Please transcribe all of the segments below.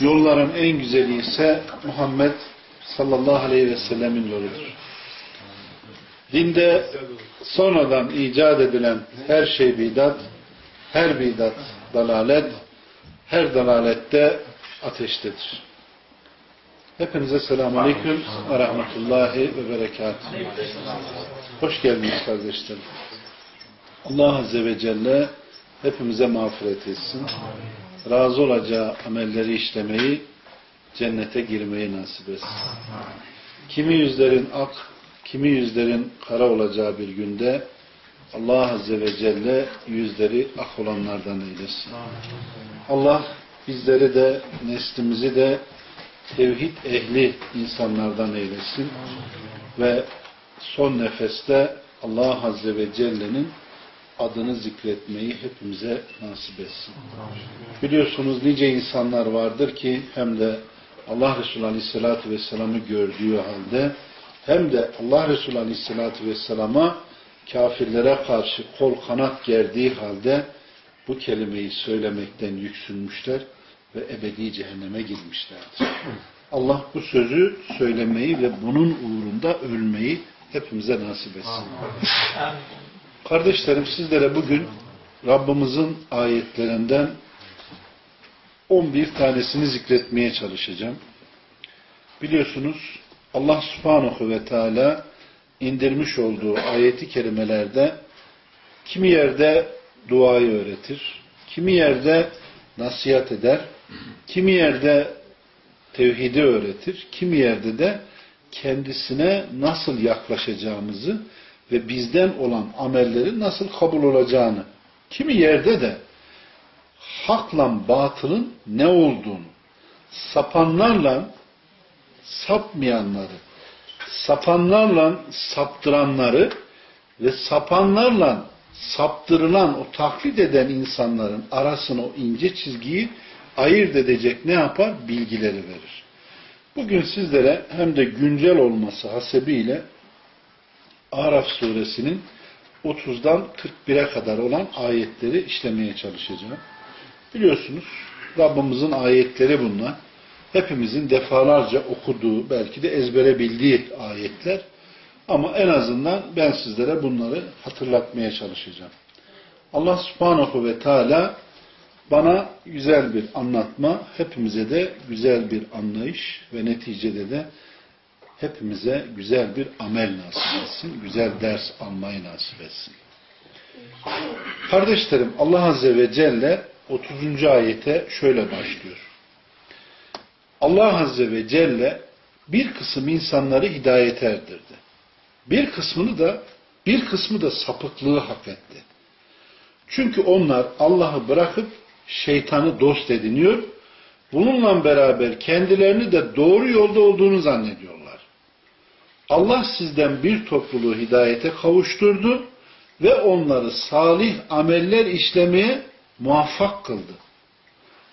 yolların en güzeli ise Muhammed sallallahu aleyhi ve sellemin yoludur. Dinde sonradan icat edilen her şey bidat, her bidat dalalet, her dalalette ateştedir. Hepinize selamun aleyküm ve rahmetullahi ve berekatuhu. Hoş geldiniz kardeşlerim. Allah Azze ve Celle hepimize mağfiret etsin. Razı olacağı amelleri işlemeyi, cennete girmeyi nasip etsin. Kimi yüzlerin ak, kimi yüzlerin kara olacağı bir günde Allah Azze ve Celle yüzleri ak olanlardan eylesin. Allah bizleri de neslimizi de tevhid ehli insanlardan eylesin ve son nefeste Allah Azze ve Celle'nin adını zikretmeyi hepimize nasip etsin. Biliyorsunuz nice insanlar vardır ki hem de Allah Resulü Aleyhisselatü Vesselam'ı gördüğü halde hem de Allah Resulü Aleyhisselatü Vesselam'a kafirlere karşı kol kanat gerdiği halde bu kelimeyi söylemekten yüksünmüşler ve ebedi cehenneme girmişlerdir. Allah bu sözü söylemeyi ve bunun uğrunda ölmeyi hepimize nasip etsin. Kardeşlerim sizlere bugün Rabbimizin ayetlerinden 11 tanesini zikretmeye çalışacağım. Biliyorsunuz Allah subhanahu ve teala indirmiş olduğu ayeti kerimelerde kimi yerde duayı öğretir, kimi yerde nasihat eder, kimi yerde tevhidi öğretir, kimi yerde de kendisine nasıl yaklaşacağımızı ve bizden olan amellerin nasıl kabul olacağını, kimi yerde de hakla batılın ne olduğunu, sapanlarla sapmayanları, sapanlarla saptıranları ve sapanlarla saptırılan, o taklit eden insanların arasına o ince çizgiyi ayırt edecek ne yapar? Bilgileri verir. Bugün sizlere hem de güncel olması hasebiyle Araf suresinin 30'dan 41'e kadar olan ayetleri işlemeye çalışacağım. Biliyorsunuz Rabbimizin ayetleri bunlar. Hepimizin defalarca okuduğu, belki de ezbere bildiği ayetler. Ama en azından ben sizlere bunları hatırlatmaya çalışacağım. Allah subhanahu ve teala bana güzel bir anlatma, hepimize de güzel bir anlayış ve neticede de hepimize güzel bir amel nasip etsin, güzel ders almayı nasip etsin. Kardeşlerim Allah Azze ve Celle 30. ayete şöyle başlıyor. Allah Azze ve Celle bir kısım insanları hidayete erdirdi. Bir kısmını da bir kısmı da sapıklığı hak etti. Çünkü onlar Allah'ı bırakıp şeytanı dost ediniyor. Bununla beraber kendilerini de doğru yolda olduğunu zannediyorlar. Allah sizden bir topluluğu hidayete kavuşturdu ve onları salih ameller işlemeye muvaffak kıldı.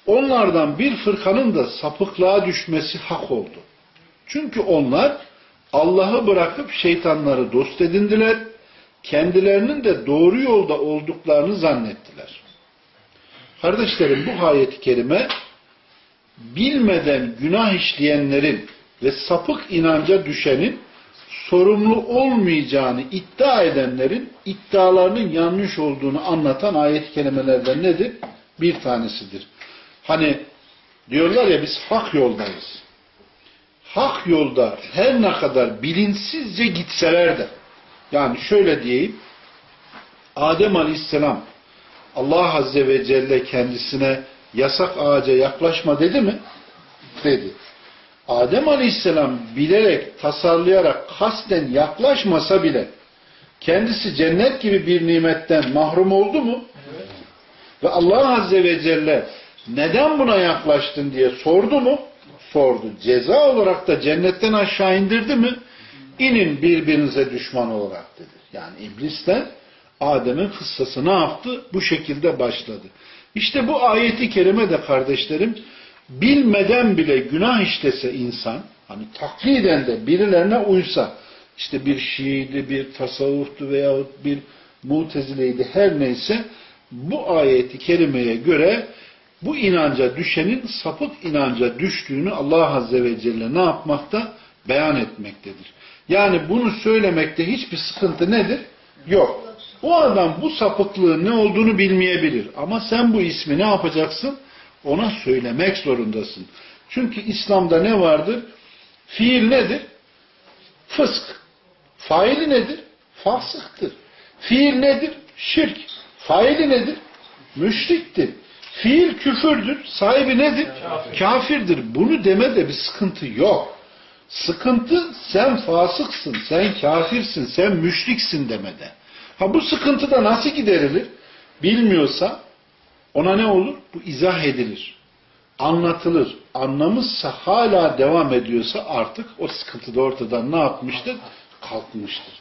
Onlardan bir fırkanın da sapıklığa düşmesi hak oldu. Çünkü onlar Allah'ı bırakıp şeytanları dost edindiler, kendilerinin de doğru yolda olduklarını zannettiler. Kardeşlerim bu ayet-i kerime bilmeden günah işleyenlerin ve sapık inanca düşenin sorumlu olmayacağını iddia edenlerin iddialarının yanlış olduğunu anlatan ayet-i kerimelerden nedir? Bir tanesidir. Hani diyorlar ya biz hak yoldayız. Hak yolda her ne kadar bilinçsizce gitseler de yani şöyle diyeyim Adem Aleyhisselam Allah Azze ve Celle kendisine yasak ağaca yaklaşma dedi mi? Dedi. Adem Aleyhisselam bilerek, tasarlayarak, kasten yaklaşmasa bile kendisi cennet gibi bir nimetten mahrum oldu mu? Ve Allah Azze ve Celle neden buna yaklaştın diye sordu mu? sordu. Ceza olarak da cennetten aşağı indirdi mi? İnin birbirinize düşman olarak dedi. Yani iblisle Adem'in kıssası ne yaptı? Bu şekilde başladı. İşte bu ayeti kerime de kardeşlerim bilmeden bile günah işlese insan hani takliden de birilerine uysa işte bir Şii'di, bir tasavvuftu veyahut bir mutezileydi her neyse bu ayeti kerimeye göre bu inanca düşenin sapık inanca düştüğünü Allah Azze ve Celle ne yapmakta? Beyan etmektedir. Yani bunu söylemekte hiçbir sıkıntı nedir? Yok. O adam bu sapıklığın ne olduğunu bilmeyebilir. Ama sen bu ismi ne yapacaksın? Ona söylemek zorundasın. Çünkü İslam'da ne vardır? Fiil nedir? Fısk. Faili nedir? Fasıktır. Fiil nedir? Şirk. Faili nedir? Müşriktir. Fiil küfürdür. Sahibi nedir? Kafir. Kafirdir. Bunu demede bir sıkıntı yok. Sıkıntı sen fasıksın, sen kafirsin, sen müşriksin demede. Ha bu sıkıntı da nasıl giderilir? Bilmiyorsa ona ne olur? Bu izah edilir. Anlatılır. Anlamışsa hala devam ediyorsa artık o sıkıntı da ortadan ne yapmıştır? Kalkmıştır.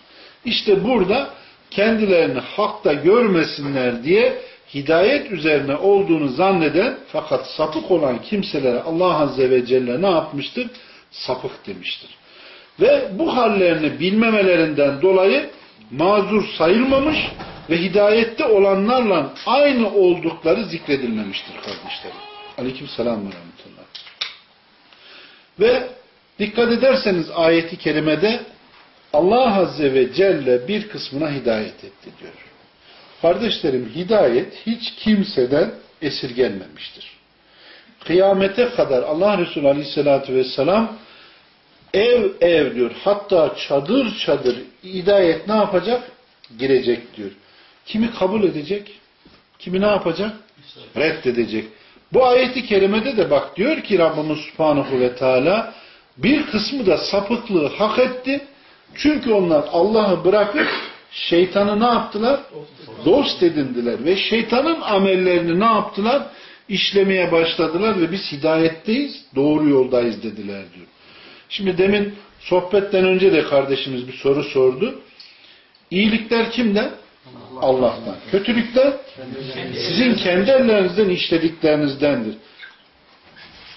İşte burada kendilerini hakta görmesinler diye hidayet üzerine olduğunu zanneden fakat sapık olan kimselere Allah Azze ve Celle ne yapmıştır? Sapık demiştir. Ve bu hallerini bilmemelerinden dolayı mazur sayılmamış ve hidayette olanlarla aynı oldukları zikredilmemiştir kardeşlerim. Aleyküm selam ve rahmetullah. Ve dikkat ederseniz ayeti kerimede Allah Azze ve Celle bir kısmına hidayet etti diyor. Kardeşlerim hidayet hiç kimseden esirgenmemiştir. Kıyamete kadar Allah Resulü Aleyhisselatü Vesselam ev ev diyor. Hatta çadır çadır hidayet ne yapacak? Girecek diyor. Kimi kabul edecek? Kimi ne yapacak? Reddedecek. Bu ayeti kerimede de bak diyor ki Rabbimiz Subhanahu ve Teala bir kısmı da sapıklığı hak etti. Çünkü onlar Allah'ı bırakıp şeytanı ne yaptılar? Dost edindiler. Ve şeytanın amellerini ne yaptılar? İşlemeye başladılar ve biz hidayetteyiz, doğru yoldayız dediler diyor. Şimdi demin sohbetten önce de kardeşimiz bir soru sordu. İyilikler kimden? Allah'tan. Kötülükler sizin kendi ellerinizden işlediklerinizdendir.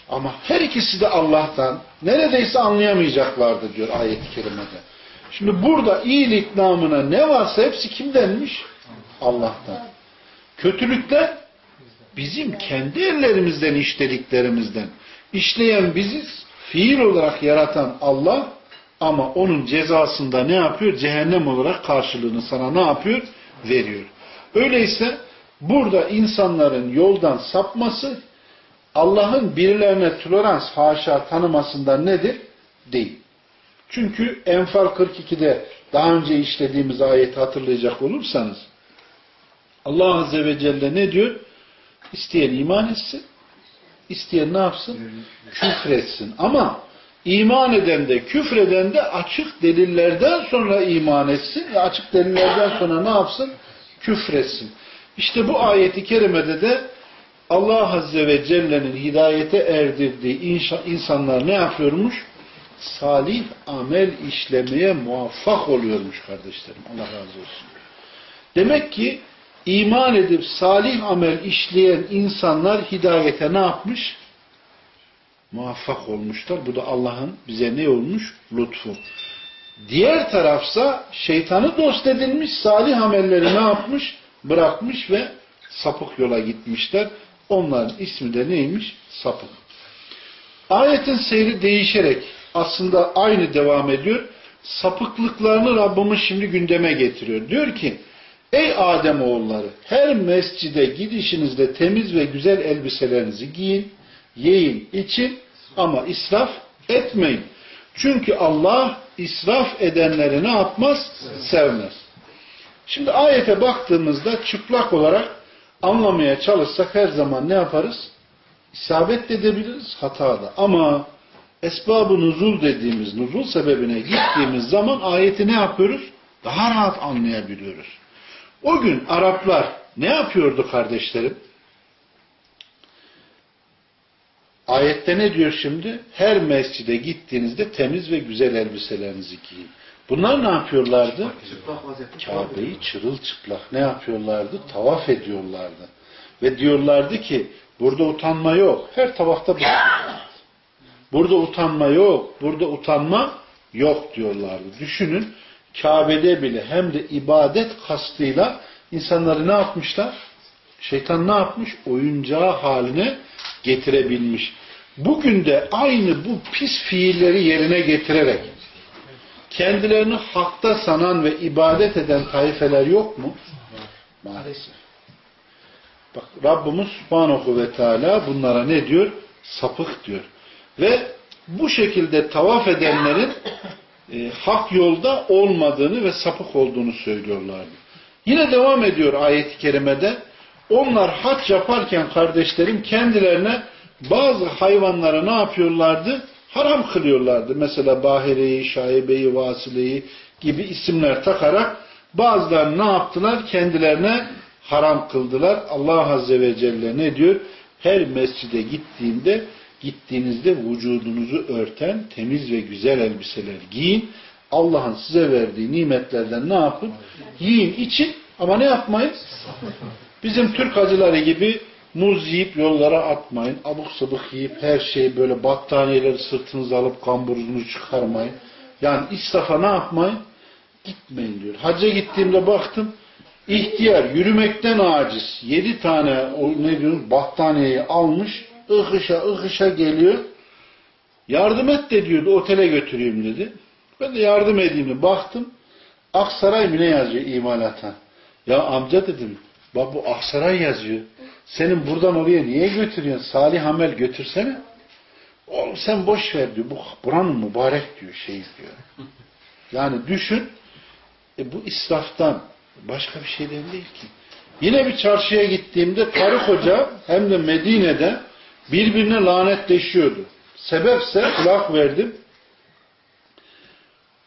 Ama her ikisi de Allah'tan. Neredeyse anlayamayacaklardı diyor ayet-i kerimede. Şimdi burada iyilik namına ne varsa hepsi kimdenmiş? Allah'tan. Kötülükler bizim kendi ellerimizden işlediklerimizden. İşleyen biziz. Fiil olarak yaratan Allah ama onun cezasında ne yapıyor? Cehennem olarak karşılığını sana ne yapıyor? Veriyor. Öyleyse burada insanların yoldan sapması Allah'ın birilerine tolerans haşa tanımasından nedir? Değil. Çünkü Enfal 42'de daha önce işlediğimiz ayeti hatırlayacak olursanız Allah Azze ve Celle ne diyor? İsteyen iman etsin, isteyen ne yapsın? Küfretsin. Ama iman eden de küfreden de açık delillerden sonra iman etsin ve açık delillerden sonra ne yapsın? Küfretsin. İşte bu ayeti kerimede de Allah Azze ve Celle'nin hidayete erdirdiği insanlar ne yapıyormuş? Salih amel işlemeye muvaffak oluyormuş kardeşlerim. Allah razı olsun. Demek ki iman edip salih amel işleyen insanlar hidayete ne yapmış? Muvaffak olmuşlar. Bu da Allah'ın bize ne olmuş? Lütfu. Diğer tarafsa şeytanı dost edilmiş, salih amelleri ne yapmış? Bırakmış ve sapık yola gitmişler. Onların ismi de neymiş? Sapık. Ayetin seyri değişerek aslında aynı devam ediyor. Sapıklıklarını Rabbimiz şimdi gündeme getiriyor. Diyor ki Ey Adem oğulları her mescide gidişinizde temiz ve güzel elbiselerinizi giyin, yiyin, için ama israf etmeyin. Çünkü Allah israf edenleri ne yapmaz? Sevmez. Şimdi ayete baktığımızda çıplak olarak anlamaya çalışsak her zaman ne yaparız? İsabet edebiliriz, hata da. Ama esbab-ı nuzul dediğimiz nuzul sebebine gittiğimiz zaman ayeti ne yapıyoruz? Daha rahat anlayabiliyoruz. O gün Araplar ne yapıyordu kardeşlerim? Ayette ne diyor şimdi? Her mescide gittiğinizde temiz ve güzel elbiselerinizi giyin. Bunlar ne yapıyorlardı? Kabe'yi çırılçıplak ne yapıyorlardı? Tavaf ediyorlardı. Ve diyorlardı ki burada utanma yok. Her tavafta bu. Burada utanma yok. Burada utanma yok diyorlardı. Düşünün Kabe'de bile hem de ibadet kastıyla insanları ne yapmışlar? Şeytan ne yapmış? Oyuncağı haline getirebilmiş. Bugün de aynı bu pis fiilleri yerine getirerek kendilerini hakta sanan ve ibadet eden taifeler yok mu? Maalesef. Bak Rabbimiz Subhanahu ve Teala bunlara ne diyor? Sapık diyor. Ve bu şekilde tavaf edenlerin e, hak yolda olmadığını ve sapık olduğunu söylüyorlardı. Yine devam ediyor ayet-i kerimede. Onlar hac yaparken kardeşlerim kendilerine bazı hayvanları ne yapıyorlardı? Haram kılıyorlardı. Mesela Bahire'yi, Şaibe'yi, Vasile'yi gibi isimler takarak bazıları ne yaptılar? Kendilerine haram kıldılar. Allah Azze ve Celle ne diyor? Her mescide gittiğinde gittiğinizde vücudunuzu örten temiz ve güzel elbiseler giyin. Allah'ın size verdiği nimetlerden ne yapın? Yiyin, için ama ne yapmayın? Bizim Türk acıları gibi muz yiyip yollara atmayın. Abuk sabuk yiyip her şeyi böyle battaniyeleri sırtınıza alıp kamburunuzu çıkarmayın. Yani israfa ne yapmayın? Gitmeyin diyor. Hacca gittiğimde baktım ihtiyar yürümekten aciz. Yedi tane ne diyorsun battaniyeyi almış ıhışa ıhışa geliyor. Yardım et de diyordu otele götüreyim dedi. Ben de yardım edeyim de baktım. Aksaray mı ne yazıyor imalata? Ya amca dedim. Bak bu Aksaray yazıyor. Senin buradan oraya niye götürüyorsun? Salih amel götürsene. Oğlum sen boş ver diyor. Bu buranın mübarek diyor şey diyor. Yani düşün e bu israftan başka bir şeyden değil ki. Yine bir çarşıya gittiğimde karı koca hem de Medine'de birbirine lanetleşiyordu. Sebepse kulak verdim.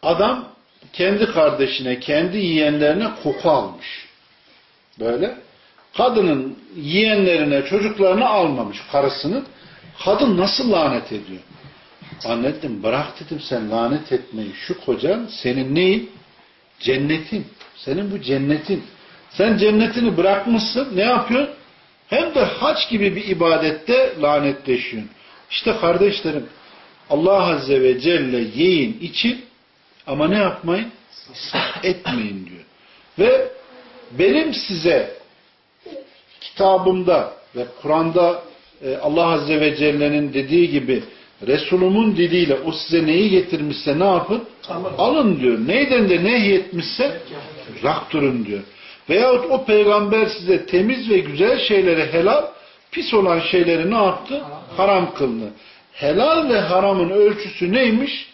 Adam kendi kardeşine, kendi yiyenlerine koku almış. Böyle. Kadının yiyenlerine, çocuklarına almamış karısının. Kadın nasıl lanet ediyor? Anne dedim bırak dedim sen lanet etmeyi. Şu kocan senin neyin? Cennetin. Senin bu cennetin. Sen cennetini bırakmışsın. Ne yapıyorsun? Hem de haç gibi bir ibadette lanetleşiyorsun. İşte kardeşlerim Allah Azze ve Celle yiyin için ama ne yapmayın? İsraf etmeyin diyor. Ve benim size kitabımda ve Kur'an'da e, Allah Azze ve Celle'nin dediği gibi Resulumun diliyle o size neyi getirmişse ne yapın? Alın diyor. Neyden de nehyetmişse uzak durun diyor. Veyahut o peygamber size temiz ve güzel şeyleri helal, pis olan şeyleri ne yaptı? Haram kıldı. Helal ve haramın ölçüsü neymiş?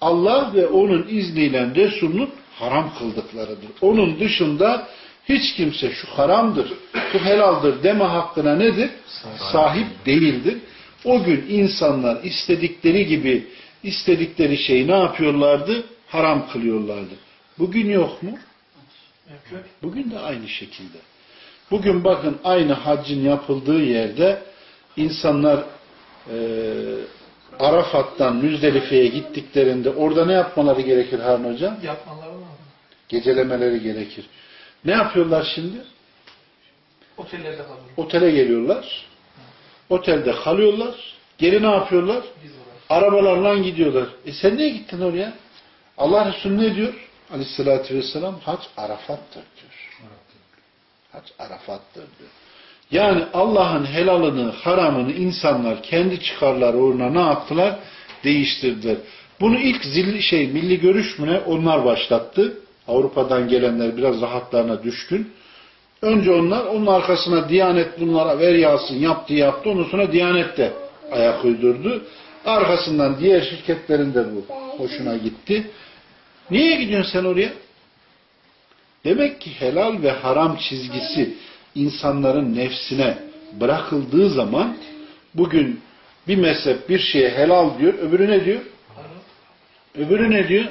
Allah ve onun izniyle Resul'ün haram kıldıklarıdır. Onun dışında hiç kimse şu haramdır, bu helaldir deme hakkına nedir? Sahip değildir. O gün insanlar istedikleri gibi istedikleri şeyi ne yapıyorlardı? Haram kılıyorlardı. Bugün yok mu? Bugün de aynı şekilde. Bugün bakın aynı haccın yapıldığı yerde insanlar e, Arafat'tan Müzdelife'ye gittiklerinde orada ne yapmaları gerekir Harun Hocam? Yapmaları lazım. Gecelemeleri gerekir. Ne yapıyorlar şimdi? Otellerde kalıyor. Otele geliyorlar. Otelde kalıyorlar. Geri ne yapıyorlar? Arabalarla gidiyorlar. E sen niye gittin oraya? Allah Resulü ne diyor? Aleyhissalatü vesselam hac Arafat'tır diyor. Hac Arafat'tır diyor. Yani Allah'ın helalını, haramını insanlar kendi çıkarları uğruna ne yaptılar? Değiştirdiler. Bunu ilk zilli şey, milli görüş mü ne? Onlar başlattı. Avrupa'dan gelenler biraz rahatlarına düşkün. Önce onlar, onun arkasına Diyanet bunlara ver yağsın yaptı yaptı. Ondan sonra Diyanet de ayak uydurdu. Arkasından diğer şirketlerin de bu hoşuna gitti. Niye gidiyorsun sen oraya? Demek ki helal ve haram çizgisi insanların nefsine bırakıldığı zaman bugün bir mezhep bir şeye helal diyor, öbürü ne diyor? Öbürü ne diyor?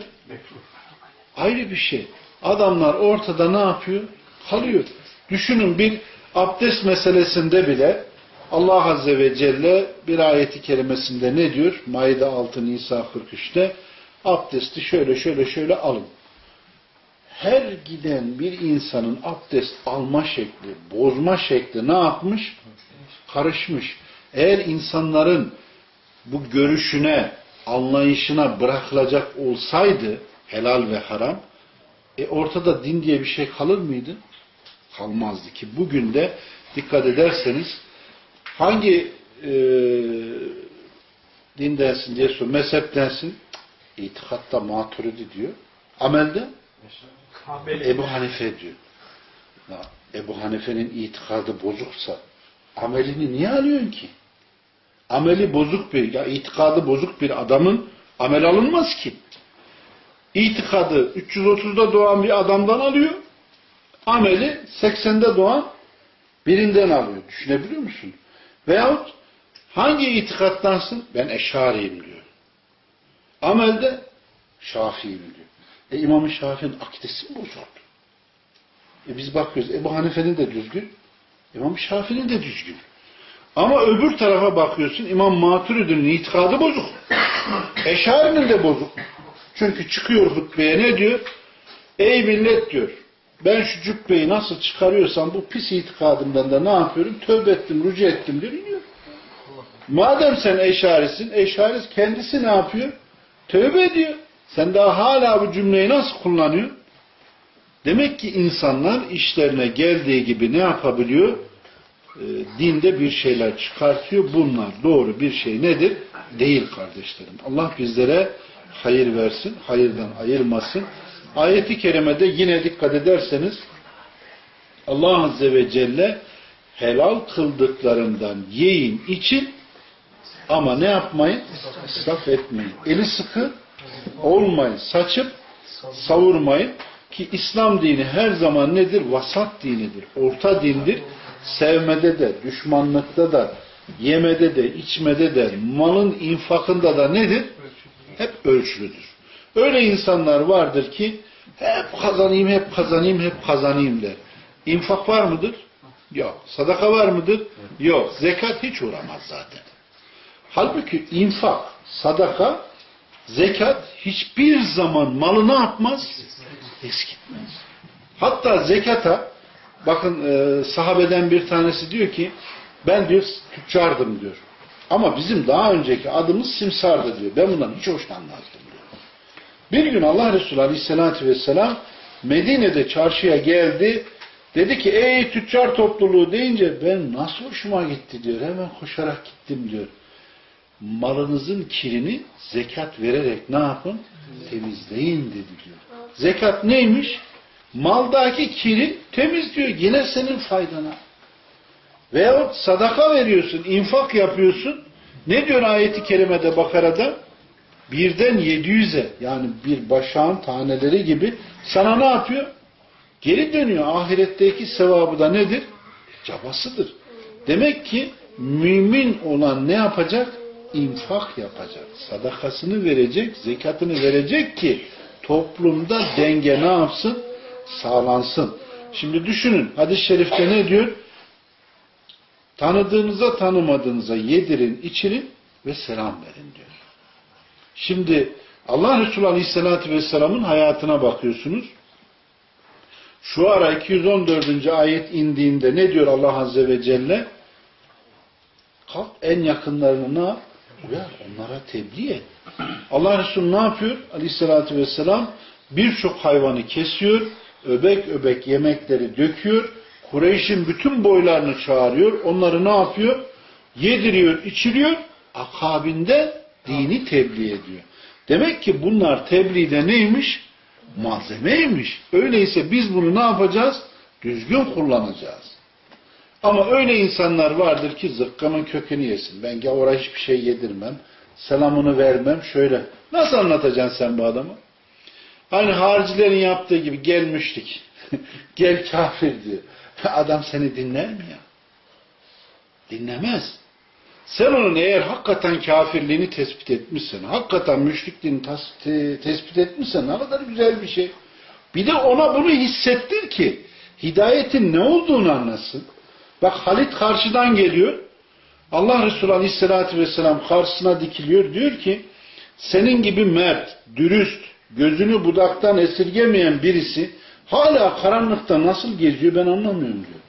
Ayrı bir şey. Adamlar ortada ne yapıyor? Kalıyor. Düşünün bir abdest meselesinde bile Allah Azze ve Celle bir ayeti kerimesinde ne diyor? Maide 6 Nisa 43'te abdesti şöyle şöyle şöyle alın. Her giden bir insanın abdest alma şekli, bozma şekli ne yapmış? Karışmış. Eğer insanların bu görüşüne, anlayışına bırakılacak olsaydı helal ve haram, e ortada din diye bir şey kalır mıydı? Kalmazdı ki. Bugün de dikkat ederseniz hangi e, dindensin diye sor, mezheptensin, itikatta maturidi diyor. Amelde. Ebu Hanife diyor. Ya, Ebu Hanife'nin itikadı bozuksa amelini niye alıyorsun ki? Ameli bozuk bir, ya itikadı bozuk bir adamın amel alınmaz ki. İtikadı 330'da doğan bir adamdan alıyor. Ameli 80'de doğan birinden alıyor. Düşünebiliyor musun? Veyahut hangi itikattansın? Ben eşariyim diyor. Amelde şafiyim diyor. E İmam-ı Şafii'nin akidesi mi bozuldu? E biz bakıyoruz Ebu Hanife'nin de düzgün, İmam-ı Şafii'nin de düzgün. Ama öbür tarafa bakıyorsun İmam Maturidi'nin itikadı bozuk. Eşari'nin de bozuk. Çünkü çıkıyor hutbeye ne diyor? Ey millet diyor. Ben şu cübbeyi nasıl çıkarıyorsam bu pis itikadımdan da ne yapıyorum? Tövbe ettim, rücu ettim diyor. iniyor. Madem sen eşarisin, eşaris kendisi ne yapıyor? Tövbe ediyor. Sen daha hala bu cümleyi nasıl kullanıyorsun? Demek ki insanlar işlerine geldiği gibi ne yapabiliyor? E, dinde bir şeyler çıkartıyor. Bunlar doğru bir şey nedir? Değil kardeşlerim. Allah bizlere hayır versin, hayırdan ayırmasın. Ayeti kerimede yine dikkat ederseniz Allah Azze ve Celle helal kıldıklarından yiyin için ama ne yapmayın? İsraf etmeyin. Eli sıkı olmayın. Saçıp savurmayın. Ki İslam dini her zaman nedir? Vasat dinidir. Orta dindir. Sevmede de, düşmanlıkta da, yemede de, içmede de, malın infakında da nedir? Hep ölçülüdür. Öyle insanlar vardır ki hep kazanayım, hep kazanayım, hep kazanayım der. İnfak var mıdır? Yok. Sadaka var mıdır? Yok. Zekat hiç uğramaz zaten. Halbuki infak, sadaka, zekat hiçbir zaman malı ne yapmaz? Eskitmez. Hatta zekata bakın e, sahabeden bir tanesi diyor ki ben diyor tüccardım diyor. Ama bizim daha önceki adımız simsardı diyor. Ben bundan hiç hoşlanmazdım diyor. Bir gün Allah Resulü Aleyhisselatü Vesselam Medine'de çarşıya geldi. Dedi ki ey tüccar topluluğu deyince ben nasıl hoşuma gitti diyor. Hemen koşarak gittim diyor. Malınızın kirini zekat vererek ne yapın? Temizleyin dedi diyor. Zekat neymiş? Maldaki kiri temizliyor. Yine senin faydana. Veyahut sadaka veriyorsun, infak yapıyorsun. Ne diyor ayeti kerimede Bakara'da? Birden 700'e yani bir başağın taneleri gibi sana ne yapıyor? Geri dönüyor. Ahiretteki sevabı da nedir? Cabasıdır. Demek ki mümin olan ne yapacak? İnfak yapacak. Sadakasını verecek, zekatını verecek ki toplumda denge ne yapsın? Sağlansın. Şimdi düşünün hadis-i şerifte ne diyor? Tanıdığınıza tanımadığınıza yedirin, içirin ve selam verin diyor. Şimdi Allah Resulü Aleyhisselatü Vesselam'ın hayatına bakıyorsunuz. Şu ara 214. ayet indiğinde ne diyor Allah Azze ve Celle? Kalk en yakınlarını ne yap? Onlara tebliğ et. Allah Resulü ne yapıyor? Aleyhisselatü Vesselam birçok hayvanı kesiyor, öbek öbek yemekleri döküyor, Kureyş'in bütün boylarını çağırıyor, onları ne yapıyor? Yediriyor, içiriyor, akabinde dini tebliğ ediyor. Demek ki bunlar tebliğde neymiş? Malzemeymiş. Öyleyse biz bunu ne yapacağız? Düzgün kullanacağız. Ama öyle insanlar vardır ki zıkkanın kökünü yesin. Ben gavura hiçbir şey yedirmem. Selamını vermem. Şöyle. Nasıl anlatacaksın sen bu adamı? Hani haricilerin yaptığı gibi gelmiştik. Gel kafir diyor. Adam seni dinler mi ya? Dinlemez. Sen onun eğer hakikaten kafirliğini tespit etmişsen, hakikaten müşrikliğini tespit etmişsen ne kadar güzel bir şey. Bir de ona bunu hissettir ki hidayetin ne olduğunu anlasın. Bak Halit karşıdan geliyor. Allah Resulü Aleyhisselatü Vesselam karşısına dikiliyor. Diyor ki senin gibi mert, dürüst, gözünü budaktan esirgemeyen birisi hala karanlıkta nasıl geziyor ben anlamıyorum diyor.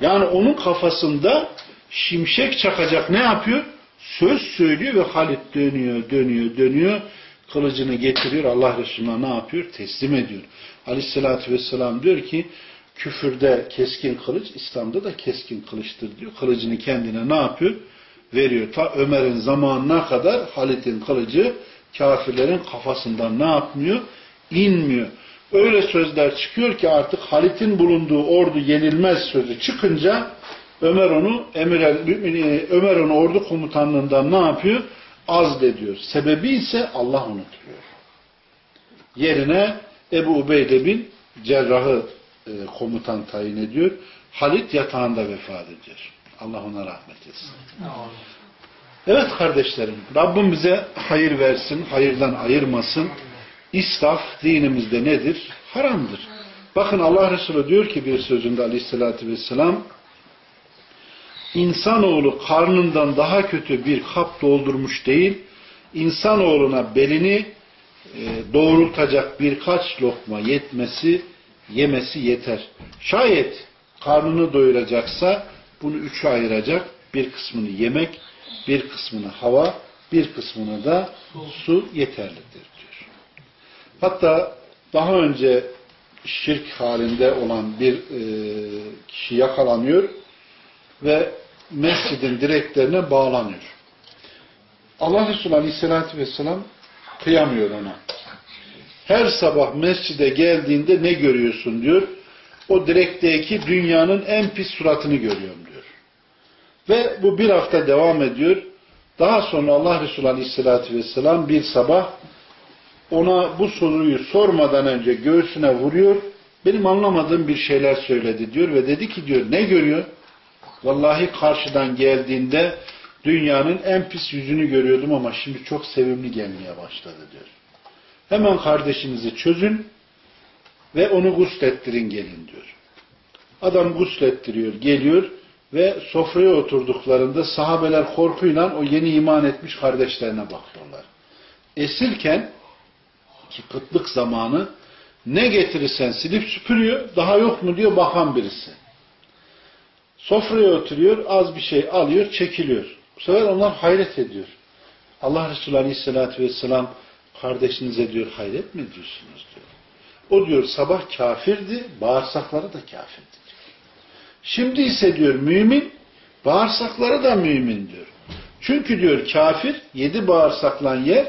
Yani onun kafasında şimşek çakacak ne yapıyor? Söz söylüyor ve Halit dönüyor, dönüyor, dönüyor. Kılıcını getiriyor. Allah Resulü'ne ne yapıyor? Teslim ediyor. Aleyhissalatü vesselam diyor ki küfürde keskin kılıç, İslam'da da keskin kılıçtır diyor. Kılıcını kendine ne yapıyor? Veriyor. Ta Ömer'in zamanına kadar Halit'in kılıcı kafirlerin kafasından ne yapmıyor? İnmiyor. Öyle sözler çıkıyor ki artık Halit'in bulunduğu ordu yenilmez sözü çıkınca Ömer onu emir Ömer onu ordu komutanlığından ne yapıyor? Azlediyor. Sebebi ise Allah unutuyor. Yerine Ebu Ubeyde bin Cerrah'ı e, komutan tayin ediyor. Halit yatağında vefat ediyor. Allah ona rahmet etsin. Evet kardeşlerim, Rabbim bize hayır versin, hayırdan ayırmasın. İsraf dinimizde nedir? Haramdır. Bakın Allah Resulü diyor ki bir sözünde aleyhissalatü vesselam İnsanoğlu karnından daha kötü bir kap doldurmuş değil, insanoğluna belini e, doğrultacak birkaç lokma yetmesi, yemesi yeter. Şayet karnını doyuracaksa bunu üçe ayıracak. Bir kısmını yemek, bir kısmını hava, bir kısmını da su yeterlidir. Hatta daha önce şirk halinde olan bir e, kişi yakalanıyor ve mescidin direklerine bağlanıyor. Allah Resulü Aleyhisselatü Vesselam kıyamıyor ona. Her sabah mescide geldiğinde ne görüyorsun diyor. O direkteki dünyanın en pis suratını görüyorum diyor. Ve bu bir hafta devam ediyor. Daha sonra Allah Resulü Aleyhisselatü Vesselam bir sabah ona bu soruyu sormadan önce göğsüne vuruyor. Benim anlamadığım bir şeyler söyledi diyor ve dedi ki diyor ne görüyor? Vallahi karşıdan geldiğinde dünyanın en pis yüzünü görüyordum ama şimdi çok sevimli gelmeye başladı diyor. Hemen kardeşinizi çözün ve onu guslettirin gelin diyor. Adam guslettiriyor, geliyor ve sofraya oturduklarında sahabeler korkuyla o yeni iman etmiş kardeşlerine bakıyorlar. Esirken ki kıtlık zamanı ne getirirsen silip süpürüyor, daha yok mu diyor bakan birisi. Sofraya oturuyor, az bir şey alıyor, çekiliyor. Bu sefer onlar hayret ediyor. Allah Resulü Aleyhisselatü Vesselam kardeşinize diyor hayret mi ediyorsunuz diyor. O diyor sabah kafirdi, bağırsakları da kafirdi diyor. Şimdi ise diyor mümin, bağırsakları da mümin diyor. Çünkü diyor kafir yedi bağırsakla yer,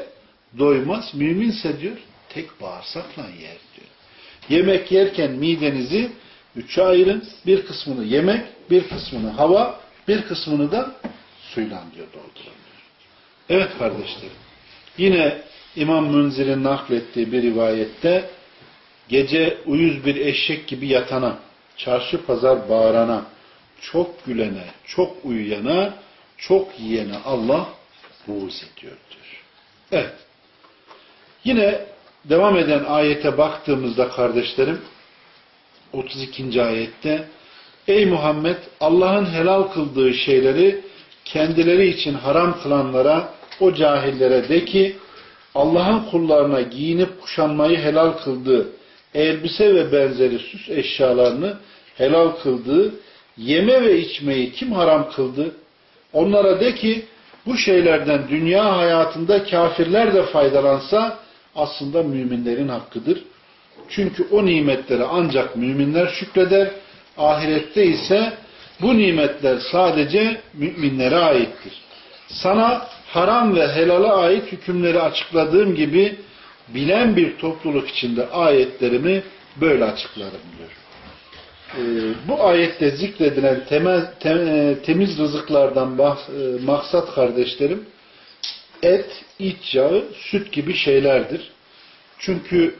doymaz. Müminse diyor tek bağırsakla yer diyor. Yemek yerken midenizi üçe ayırın. Bir kısmını yemek, bir kısmını hava, bir kısmını da suyla diyor doldurun. Evet kardeşlerim. Yine İmam Münzir'in naklettiği bir rivayette gece uyuz bir eşek gibi yatana, çarşı pazar bağırana, çok gülene, çok uyuyana, çok yiyene Allah buğz ediyordur. Evet. Yine devam eden ayete baktığımızda kardeşlerim 32. ayette Ey Muhammed Allah'ın helal kıldığı şeyleri kendileri için haram kılanlara o cahillere de ki Allah'ın kullarına giyinip kuşanmayı helal kıldığı elbise ve benzeri süs eşyalarını helal kıldığı yeme ve içmeyi kim haram kıldı? Onlara de ki bu şeylerden dünya hayatında kafirler de faydalansa aslında müminlerin hakkıdır. Çünkü o nimetlere ancak müminler şükreder. Ahirette ise bu nimetler sadece müminlere aittir. Sana haram ve helala ait hükümleri açıkladığım gibi bilen bir topluluk içinde ayetlerimi böyle açıklarım diyor. Ee, bu ayette zikredilen temel, tem, temiz rızıklardan bah, e, maksat kardeşlerim et, iç yağı, süt gibi şeylerdir. Çünkü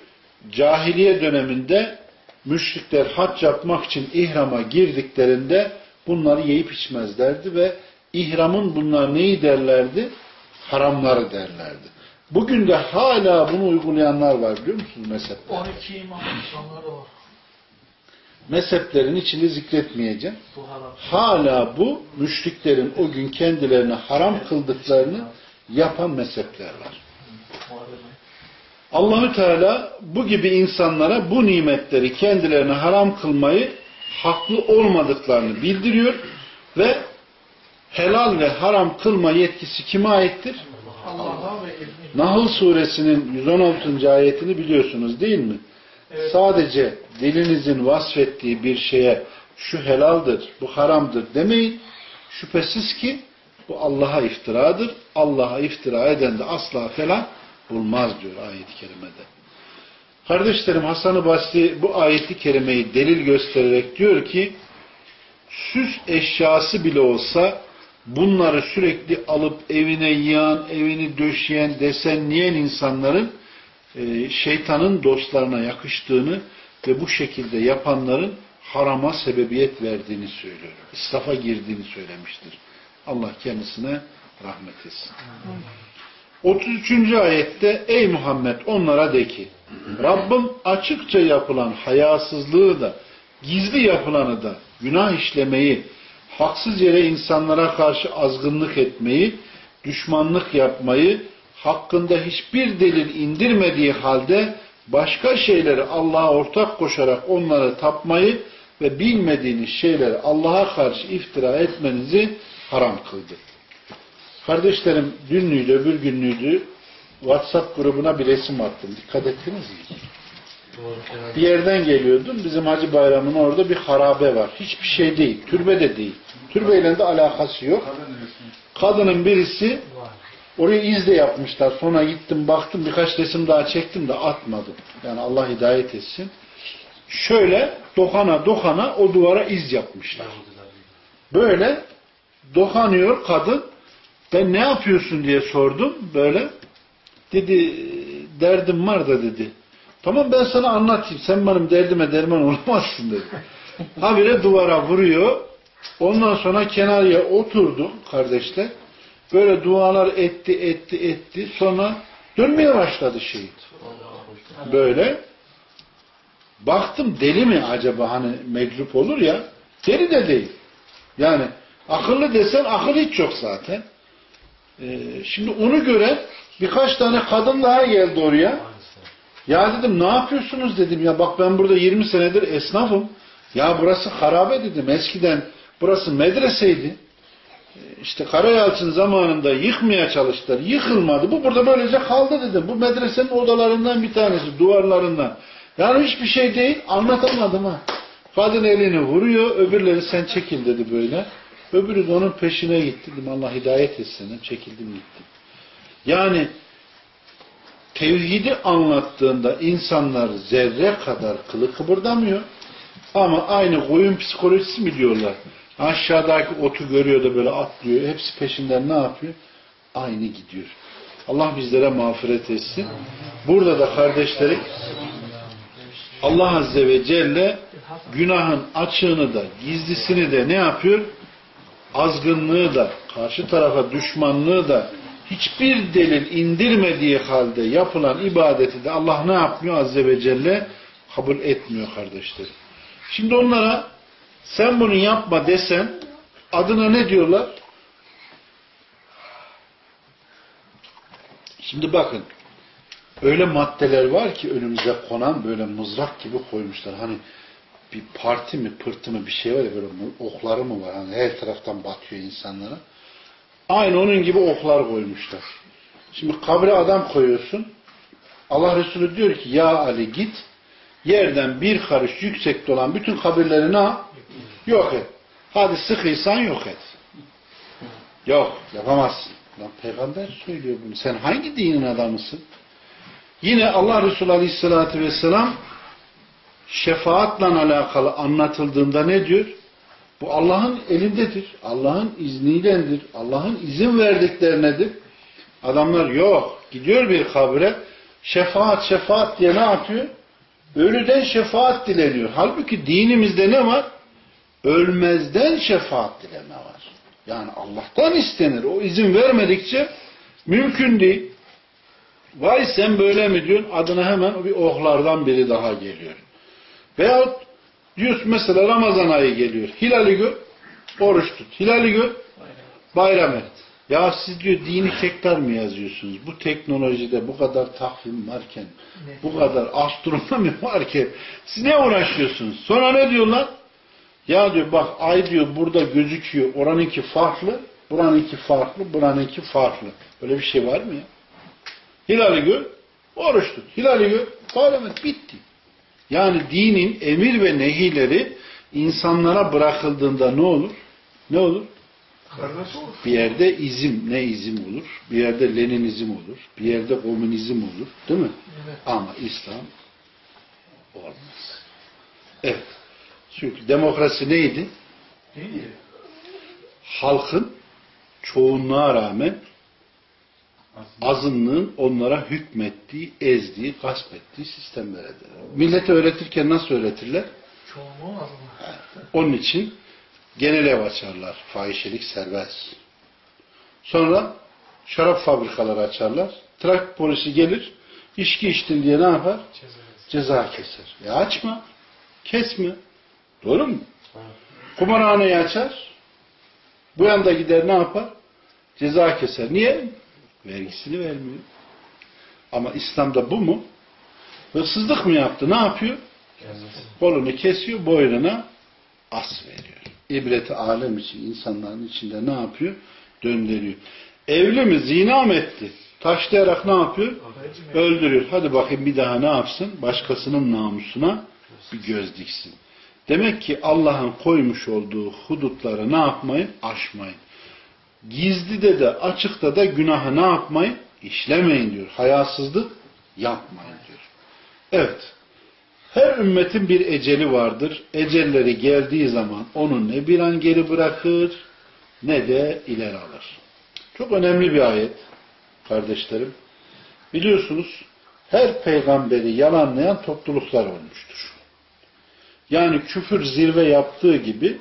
cahiliye döneminde müşrikler hac yapmak için ihrama girdiklerinde bunları yiyip içmezlerdi ve ihramın bunlar neyi derlerdi? Haramları derlerdi. Bugün de hala bunu uygulayanlar var biliyor musunuz mezhepte? 12 imam insanları var. mezheplerin içinde zikretmeyeceğim. Bu haram. Hala bu müşriklerin o gün kendilerine haram kıldıklarını yapan mezhepler var. Allahü Teala bu gibi insanlara bu nimetleri kendilerine haram kılmayı haklı olmadıklarını bildiriyor ve helal ve haram kılma yetkisi kime aittir? Allah'a. Nahl suresinin 116. ayetini biliyorsunuz değil mi? Evet. Sadece dilinizin vasfettiği bir şeye şu helaldir, bu haramdır demeyin. Şüphesiz ki bu Allah'a iftiradır. Allah'a iftira eden de asla falan bulmaz diyor ayet-i kerimede. Kardeşlerim Hasan-ı Basri bu ayeti kerimeyi delil göstererek diyor ki süs eşyası bile olsa bunları sürekli alıp evine yığan, evini döşeyen, desenleyen insanların e, şeytanın dostlarına yakıştığını ve bu şekilde yapanların harama sebebiyet verdiğini söylüyor. İsrafa girdiğini söylemiştir. Allah kendisine rahmet etsin. 33. ayette Ey Muhammed onlara de ki Rabbim açıkça yapılan hayasızlığı da gizli yapılanı da günah işlemeyi haksız yere insanlara karşı azgınlık etmeyi düşmanlık yapmayı hakkında hiçbir delil indirmediği halde başka şeyleri Allah'a ortak koşarak onları tapmayı ve bilmediğiniz şeyleri Allah'a karşı iftira etmenizi haram kıldı. Kardeşlerim dün müydü öbür gün müydü WhatsApp grubuna bir resim attım. Dikkat ettiniz mi? Bir yerden geliyordum. Bizim Hacı Bayram'ın orada bir harabe var. Hiçbir şey değil. Türbe de değil. Türbeyle de alakası yok. Kadının birisi oraya izle yapmışlar. Sonra gittim baktım birkaç resim daha çektim de atmadım. Yani Allah hidayet etsin. Şöyle dokana dokana o duvara iz yapmışlar. Böyle dokanıyor kadın. Ben ne yapıyorsun diye sordum böyle. Dedi derdim var da dedi. Tamam ben sana anlatayım. Sen benim derdime derman olamazsın dedi. Habire duvara vuruyor. Ondan sonra kenarya oturdu kardeşler. Böyle dualar etti etti etti. Sonra dönmeye başladı şehit. Böyle. Baktım deli mi acaba hani meczup olur ya. Deli de değil. Yani akıllı desen akıl hiç yok zaten. Ee, şimdi onu gören birkaç tane kadın daha geldi oraya. Ya dedim ne yapıyorsunuz dedim ya bak ben burada 20 senedir esnafım. Ya burası harabe dedim. Eskiden burası medreseydi. Ee, İşte Karayalçın zamanında yıkmaya çalıştılar. Yıkılmadı. Bu burada böylece kaldı dedim. Bu medresenin odalarından bir tanesi. Duvarlarından. Yani hiçbir şey değil. Anlatamadım ha. Kadın elini vuruyor. Öbürleri sen çekil dedi böyle. Öbürü de onun peşine gitti. Dedim Allah hidayet etsin. Çekildim gittim. Yani tevhidi anlattığında insanlar zerre kadar kılı kıpırdamıyor. Ama aynı koyun psikolojisi mi diyorlar? Aşağıdaki otu görüyor da böyle atlıyor. Hepsi peşinden ne yapıyor? Aynı gidiyor. Allah bizlere mağfiret etsin. Burada da kardeşlerim Allah Azze ve Celle günahın açığını da gizlisini de ne yapıyor? Azgınlığı da karşı tarafa düşmanlığı da hiçbir delil indirmediği halde yapılan ibadeti de Allah ne yapmıyor Azze ve Celle? Kabul etmiyor kardeşlerim. Şimdi onlara sen bunu yapma desen adına ne diyorlar? Şimdi bakın öyle maddeler var ki önümüze konan böyle mızrak gibi koymuşlar. Hani bir parti mi pırtı mı bir şey var ya böyle okları mı var? Hani her taraftan batıyor insanlara. Aynı onun gibi oklar koymuşlar. Şimdi kabre adam koyuyorsun. Allah Resulü diyor ki ya Ali git yerden bir karış yüksekte olan bütün kabirleri ne? Yok et. Hadi sıkıysan yok et. Yok yapamazsın. Lan peygamber söylüyor bunu. Sen hangi dinin adamısın? Yine Allah Resulü Aleyhisselatü Vesselam şefaatla alakalı anlatıldığında ne diyor? Bu Allah'ın elindedir. Allah'ın izniylendir. Allah'ın izin verdiklerinedir. Adamlar yok. Gidiyor bir kabre şefaat şefaat diye ne yapıyor? Ölüden şefaat dileniyor. Halbuki dinimizde ne var? Ölmezden şefaat dileme var. Yani Allah'tan istenir. O izin vermedikçe mümkün değil. Vay sen böyle mi diyorsun? Adına hemen bir oklardan biri daha geliyor. Veyahut Diyorsun mesela Ramazan ayı geliyor. Hilali gör, oruç tut. Hilali gör, bayram et. Ya siz diyor dini tekrar mı yazıyorsunuz? Bu teknolojide bu kadar takvim varken, bu kadar astronomi varken siz ne uğraşıyorsunuz? Sonra ne diyorlar? Ya diyor bak ay diyor burada gözüküyor. Oranınki farklı, buranınki farklı, buranınki farklı. Böyle bir şey var mı ya? Hilali gör, oruç tut. Hilali gör, bayram et. Bitti. Yani dinin emir ve nehileri insanlara bırakıldığında ne olur? Ne olur? Bir yerde izim, ne izim olur? Bir yerde Leninizm olur. Bir yerde komünizm olur. Değil mi? Evet. Ama İslam olmaz. Evet. Çünkü demokrasi neydi? Halkın çoğunluğa rağmen azınlığın onlara hükmettiği, ezdiği, gasp ettiği sistemlerdir. Millete öğretirken nasıl öğretirler? Onun için genel ev açarlar. Fahişelik serbest. Sonra şarap fabrikaları açarlar. Trafik polisi gelir. içki içtin diye ne yapar? Ceza keser. Ya açma. Kesme. Doğru mu? Kumarhaneyi açar. Bu yanda gider ne yapar? Ceza keser. Niye? Vergisini vermiyor. Ama İslam'da bu mu? Hırsızlık mı yaptı? Ne yapıyor? Kolunu kesiyor, boynuna as veriyor. İbreti alem için, insanların içinde ne yapıyor? Döndürüyor. Evli mi, zina mı etti? Taşlayarak ne yapıyor? Öldürüyor. Hadi bakayım bir daha ne yapsın? Başkasının namusuna bir göz diksin. Demek ki Allah'ın koymuş olduğu hudutları ne yapmayın? Aşmayın. Gizlide de açıkta da günahı ne yapmayın? İşlemeyin diyor. Hayasızlık yapmayın diyor. Evet. Her ümmetin bir eceli vardır. Ecelleri geldiği zaman onu ne bir an geri bırakır ne de ileri alır. Çok önemli bir ayet kardeşlerim. Biliyorsunuz her peygamberi yalanlayan topluluklar olmuştur. Yani küfür zirve yaptığı gibi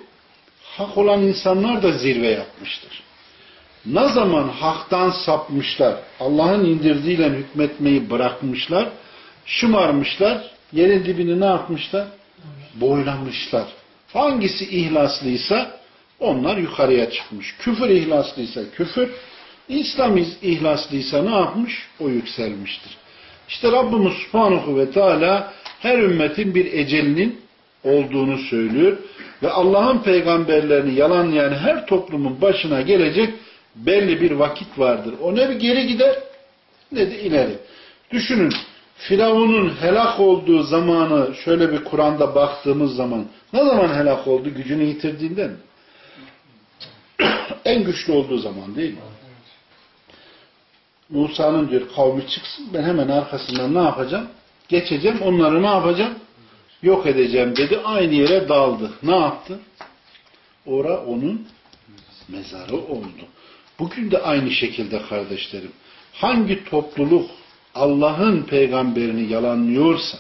hak olan insanlar da zirve yapmıştır. Ne zaman haktan sapmışlar, Allah'ın indirdiğiyle hükmetmeyi bırakmışlar, şımarmışlar, yerin dibini ne yapmışlar? Boylamışlar. Hangisi ihlaslıysa onlar yukarıya çıkmış. Küfür ihlaslıysa küfür, İslam ihlaslıysa ne yapmış? O yükselmiştir. İşte Rabbimiz Subhanahu ve Teala her ümmetin bir ecelinin olduğunu söylüyor. Ve Allah'ın peygamberlerini yalanlayan her toplumun başına gelecek belli bir vakit vardır. O ne bir geri gider ne de ileri. Düşünün Firavun'un helak olduğu zamanı şöyle bir Kur'an'da baktığımız zaman ne zaman helak oldu? Gücünü yitirdiğinden mi? en güçlü olduğu zaman değil mi? Musa'nın diyor kavmi çıksın ben hemen arkasından ne yapacağım? Geçeceğim onları ne yapacağım? Yok edeceğim dedi. Aynı yere daldı. Ne yaptı? Ora onun mezarı oldu. Bugün de aynı şekilde kardeşlerim. Hangi topluluk Allah'ın peygamberini yalanlıyorsa,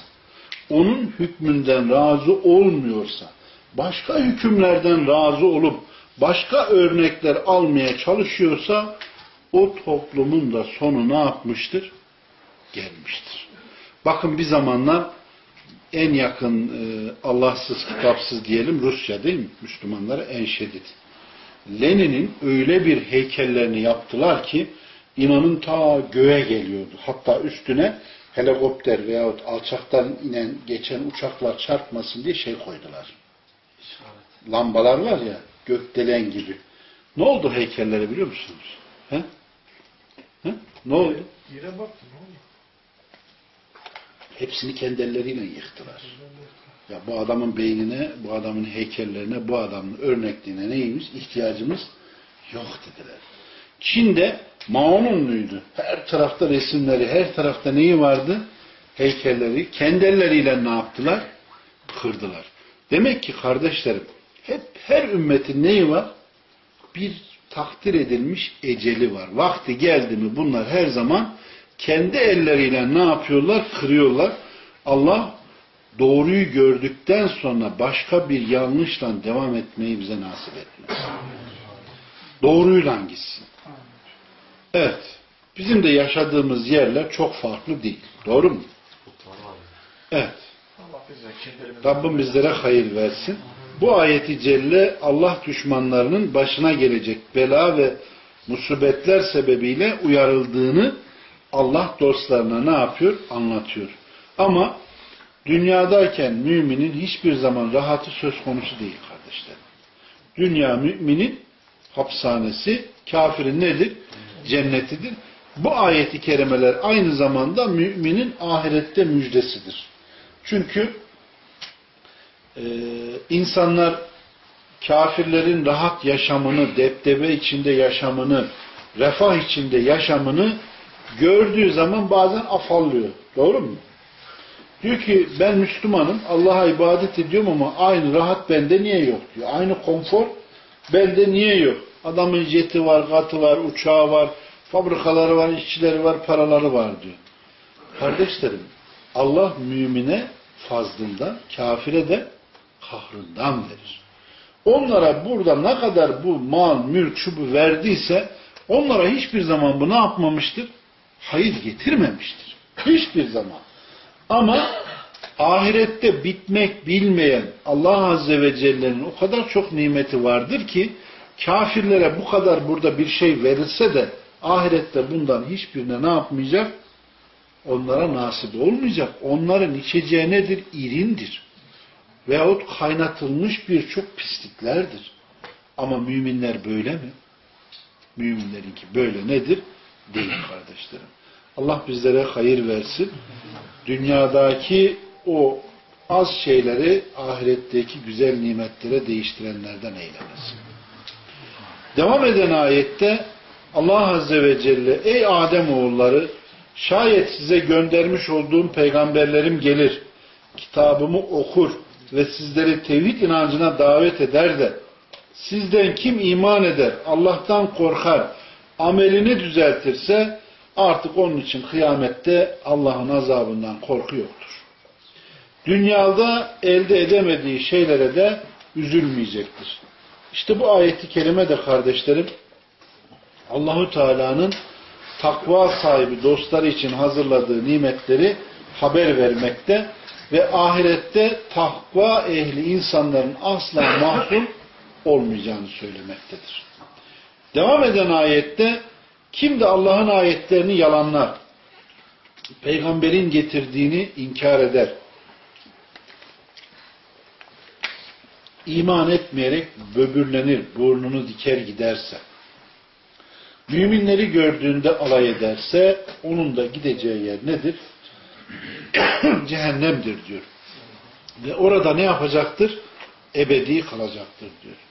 onun hükmünden razı olmuyorsa, başka hükümlerden razı olup başka örnekler almaya çalışıyorsa o toplumun da sonu ne yapmıştır? Gelmiştir. Bakın bir zamanlar en yakın e, Allahsız, kitapsız diyelim Rusya değil mi? Müslümanlara en şiddet. Lenin'in öyle bir heykellerini yaptılar ki inanın ta göğe geliyordu. Hatta üstüne helikopter veyahut alçaktan inen, geçen uçaklar çarpmasın diye şey koydular. Lambalar var ya, gökdelen gibi. Ne oldu heykellere biliyor musunuz? He? He? Ne oldu? Yere baktı ne oldu? Hepsini kendi elleriyle yıktılar. Ya bu adamın beynine, bu adamın heykellerine, bu adamın örnekliğine neymiş? İhtiyacımız yok dediler. Çin'de Mao'nunluydu. Her tarafta resimleri, her tarafta neyi vardı? Heykelleri. Kendi elleriyle ne yaptılar? Kırdılar. Demek ki kardeşlerim, hep her ümmetin neyi var? Bir takdir edilmiş eceli var. Vakti geldi mi bunlar her zaman kendi elleriyle ne yapıyorlar? Kırıyorlar. Allah doğruyu gördükten sonra başka bir yanlışla devam etmeyi bize nasip etmez. Doğruyla gitsin. Evet. Bizim de yaşadığımız yerler çok farklı değil. Doğru mu? Evet. Rabbim bizlere hayır versin. Bu ayeti celle Allah düşmanlarının başına gelecek bela ve musibetler sebebiyle uyarıldığını Allah dostlarına ne yapıyor? Anlatıyor. Ama dünyadayken müminin hiçbir zaman rahatı söz konusu değil kardeşlerim. Dünya müminin hapishanesi, kafirin nedir? Cennetidir. Bu ayeti kerimeler aynı zamanda müminin ahirette müjdesidir. Çünkü e, insanlar kafirlerin rahat yaşamını, depdebe içinde yaşamını, refah içinde yaşamını gördüğü zaman bazen afallıyor. Doğru mu? Diyor ki ben Müslümanım, Allah'a ibadet ediyorum ama aynı rahat bende niye yok diyor. Aynı konfor bende niye yok? Adamın jeti var, katı var, uçağı var, fabrikaları var, işçileri var, paraları var diyor. Kardeşlerim, Allah mümine fazlından, kafire de kahrından verir. Onlara burada ne kadar bu mal, mülk, şu verdiyse onlara hiçbir zaman bu ne yapmamıştır? Hayır getirmemiştir. Hiçbir zaman. Ama ahirette bitmek bilmeyen Allah Azze ve Celle'nin o kadar çok nimeti vardır ki kafirlere bu kadar burada bir şey verilse de ahirette bundan hiçbirine ne yapmayacak? Onlara nasip olmayacak. Onların içeceği nedir? İrindir. Veyahut kaynatılmış birçok pisliklerdir. Ama müminler böyle mi? Müminlerinki böyle nedir? Değil kardeşlerim. Allah bizlere hayır versin. Dünyadaki o az şeyleri ahiretteki güzel nimetlere değiştirenlerden eylemesin. Devam eden ayette Allah Azze ve Celle ey Adem oğulları şayet size göndermiş olduğum peygamberlerim gelir kitabımı okur ve sizleri tevhid inancına davet eder de sizden kim iman eder Allah'tan korkar amelini düzeltirse artık onun için kıyamette Allah'ın azabından korku yoktur. Dünyada elde edemediği şeylere de üzülmeyecektir. İşte bu ayeti kerime de kardeşlerim Allahu Teala'nın takva sahibi dostları için hazırladığı nimetleri haber vermekte ve ahirette takva ehli insanların asla mahrum olmayacağını söylemektedir. Devam eden ayette kim de Allah'ın ayetlerini yalanlar, peygamberin getirdiğini inkar eder, iman etmeyerek böbürlenir, burnunu diker giderse, müminleri gördüğünde alay ederse, onun da gideceği yer nedir? Cehennemdir diyor. Ve orada ne yapacaktır? Ebedi kalacaktır diyor.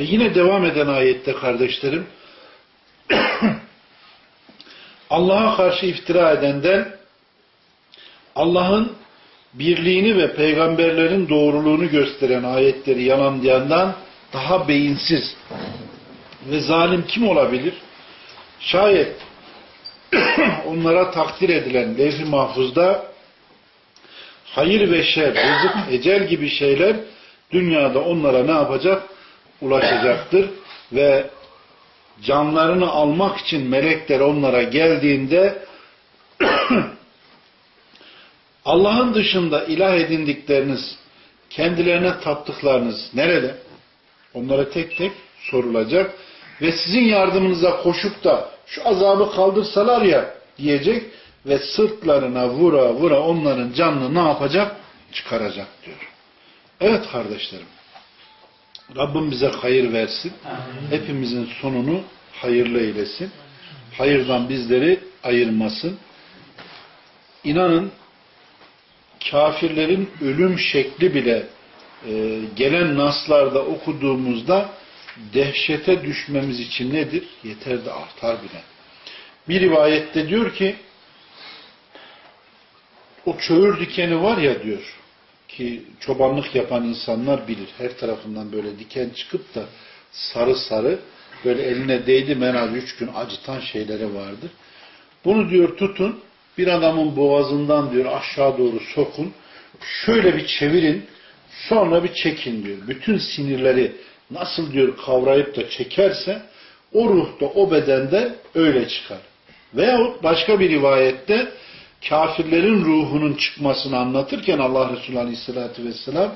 Ve yine devam eden ayette kardeşlerim Allah'a karşı iftira edenden Allah'ın birliğini ve peygamberlerin doğruluğunu gösteren ayetleri yalanlayandan daha beyinsiz ve zalim kim olabilir? Şayet onlara takdir edilen levh-i mahfuzda hayır ve şer, rızık, ecel gibi şeyler dünyada onlara ne yapacak? Ulaşacaktır ve canlarını almak için melekler onlara geldiğinde Allah'ın dışında ilah edindikleriniz, kendilerine taptıklarınız nerede? Onlara tek tek sorulacak ve sizin yardımınıza koşup da şu azabı kaldırsalar ya diyecek ve sırtlarına vura vura onların canını ne yapacak? Çıkaracak diyor. Evet kardeşlerim. Rabbim bize hayır versin. Hepimizin sonunu hayırlı eylesin. Hayırdan bizleri ayırmasın. İnanın kafirlerin ölüm şekli bile e, gelen naslarda okuduğumuzda dehşete düşmemiz için nedir? Yeter de artar bile. Bir rivayette diyor ki o çöğür dikeni var ya diyor ki çobanlık yapan insanlar bilir. Her tarafından böyle diken çıkıp da sarı sarı böyle eline değdi en az üç gün acıtan şeyleri vardır. Bunu diyor tutun bir adamın boğazından diyor aşağı doğru sokun şöyle bir çevirin sonra bir çekin diyor. Bütün sinirleri nasıl diyor kavrayıp da çekerse o ruhta o bedende öyle çıkar. Veyahut başka bir rivayette kafirlerin ruhunun çıkmasını anlatırken Allah Resulü Aleyhisselatü Vesselam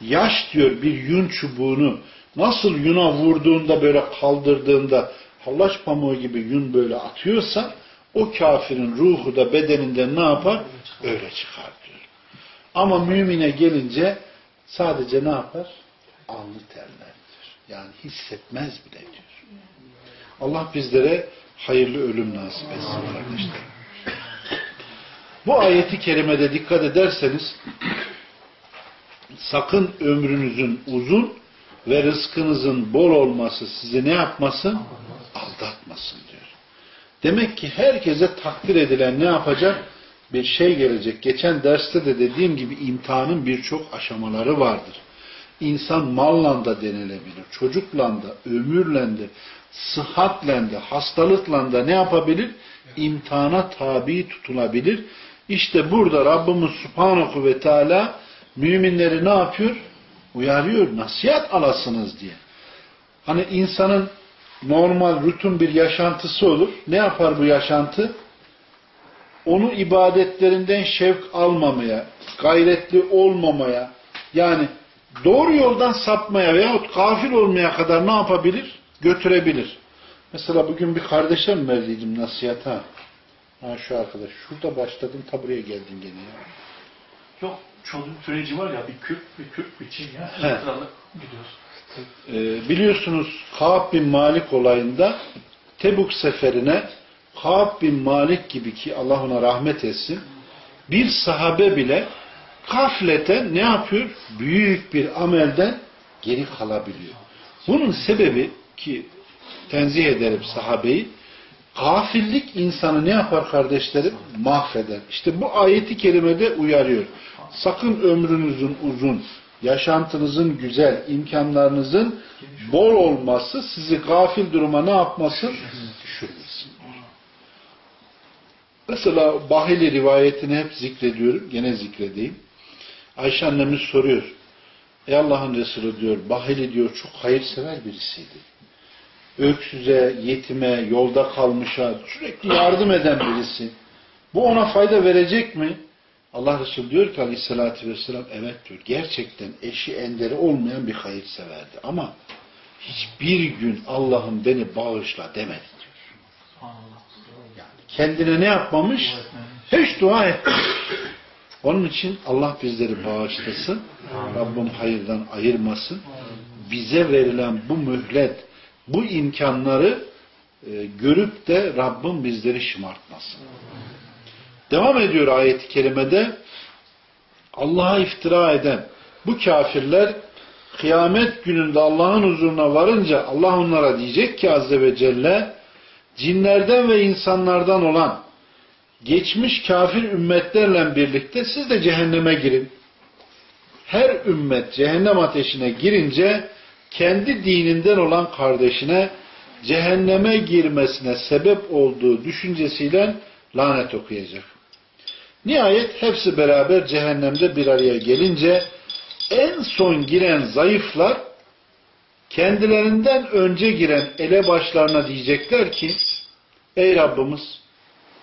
yaş diyor bir yün çubuğunu nasıl yuna vurduğunda böyle kaldırdığında hallaç pamuğu gibi yün böyle atıyorsa o kafirin ruhu da bedeninden ne yapar? Öyle çıkar diyor. Ama mümine gelince sadece ne yapar? Alnı terler diyor. Yani hissetmez bile diyor. Allah bizlere hayırlı ölüm nasip etsin kardeşler. Bu ayeti kerimede dikkat ederseniz sakın ömrünüzün uzun ve rızkınızın bol olması sizi ne yapmasın? Aldatmasın diyor. Demek ki herkese takdir edilen ne yapacak? Bir şey gelecek. Geçen derste de dediğim gibi imtihanın birçok aşamaları vardır. İnsan malla da denilebilir, çocukla da, ömürle de, sıhhatle de, hastalıkla da ne yapabilir? İmtihana tabi tutulabilir. İşte burada Rabbimiz Subhanahu ve Teala müminleri ne yapıyor? Uyarıyor, nasihat alasınız diye. Hani insanın normal, rutin bir yaşantısı olur. Ne yapar bu yaşantı? Onu ibadetlerinden şevk almamaya, gayretli olmamaya, yani doğru yoldan sapmaya veyahut gafil olmaya kadar ne yapabilir? Götürebilir. Mesela bugün bir kardeşe mi verdiydim nasihata? Ha şu arkadaş, şurada başladım, ta buraya geldin gene ya. Yok çocuk süreci var ya bir küp bir küp biçim ya. He. Sıralı gidiyoruz. Ee, biliyorsunuz Kaab bin Malik olayında Tebuk seferine Kaab bin Malik gibi ki Allah ona rahmet etsin bir sahabe bile gafleten ne yapıyor? Büyük bir amelden geri kalabiliyor. Bunun sebebi ki tenzih ederim sahabeyi gafillik insanı ne yapar kardeşlerim? Mahveder. İşte bu ayeti kerimede uyarıyor. Sakın ömrünüzün uzun, yaşantınızın güzel, imkanlarınızın bol olması sizi gafil duruma ne yapmasın? Düşürmesin. Mesela Bahili rivayetini hep zikrediyorum. Gene zikredeyim. Ayşe annemiz soruyor. Ey Allah'ın Resulü diyor, Bahili diyor çok hayırsever birisiydi. Öksüze, yetime, yolda kalmışa sürekli yardım eden birisi. Bu ona fayda verecek mi? Allah Resulü diyor ki aleyhissalatü vesselam evet diyor. Gerçekten eşi enderi olmayan bir hayırseverdi. Ama hiçbir gün Allah'ım beni bağışla demedi diyor. Yani kendine ne yapmamış? Hiç dua etmemiş. Onun için Allah bizleri bağışlasın. Rabbim hayırdan ayırmasın. Bize verilen bu mühlet, bu imkanları e, görüp de Rabbim bizleri şımartmasın. Devam ediyor ayet-i kerimede Allah'a iftira eden bu kafirler kıyamet gününde Allah'ın huzuruna varınca Allah onlara diyecek ki Azze ve Celle cinlerden ve insanlardan olan geçmiş kafir ümmetlerle birlikte siz de cehenneme girin. Her ümmet cehennem ateşine girince kendi dininden olan kardeşine cehenneme girmesine sebep olduğu düşüncesiyle lanet okuyacak. Nihayet hepsi beraber cehennemde bir araya gelince en son giren zayıflar kendilerinden önce giren elebaşlarına diyecekler ki Ey Rabbimiz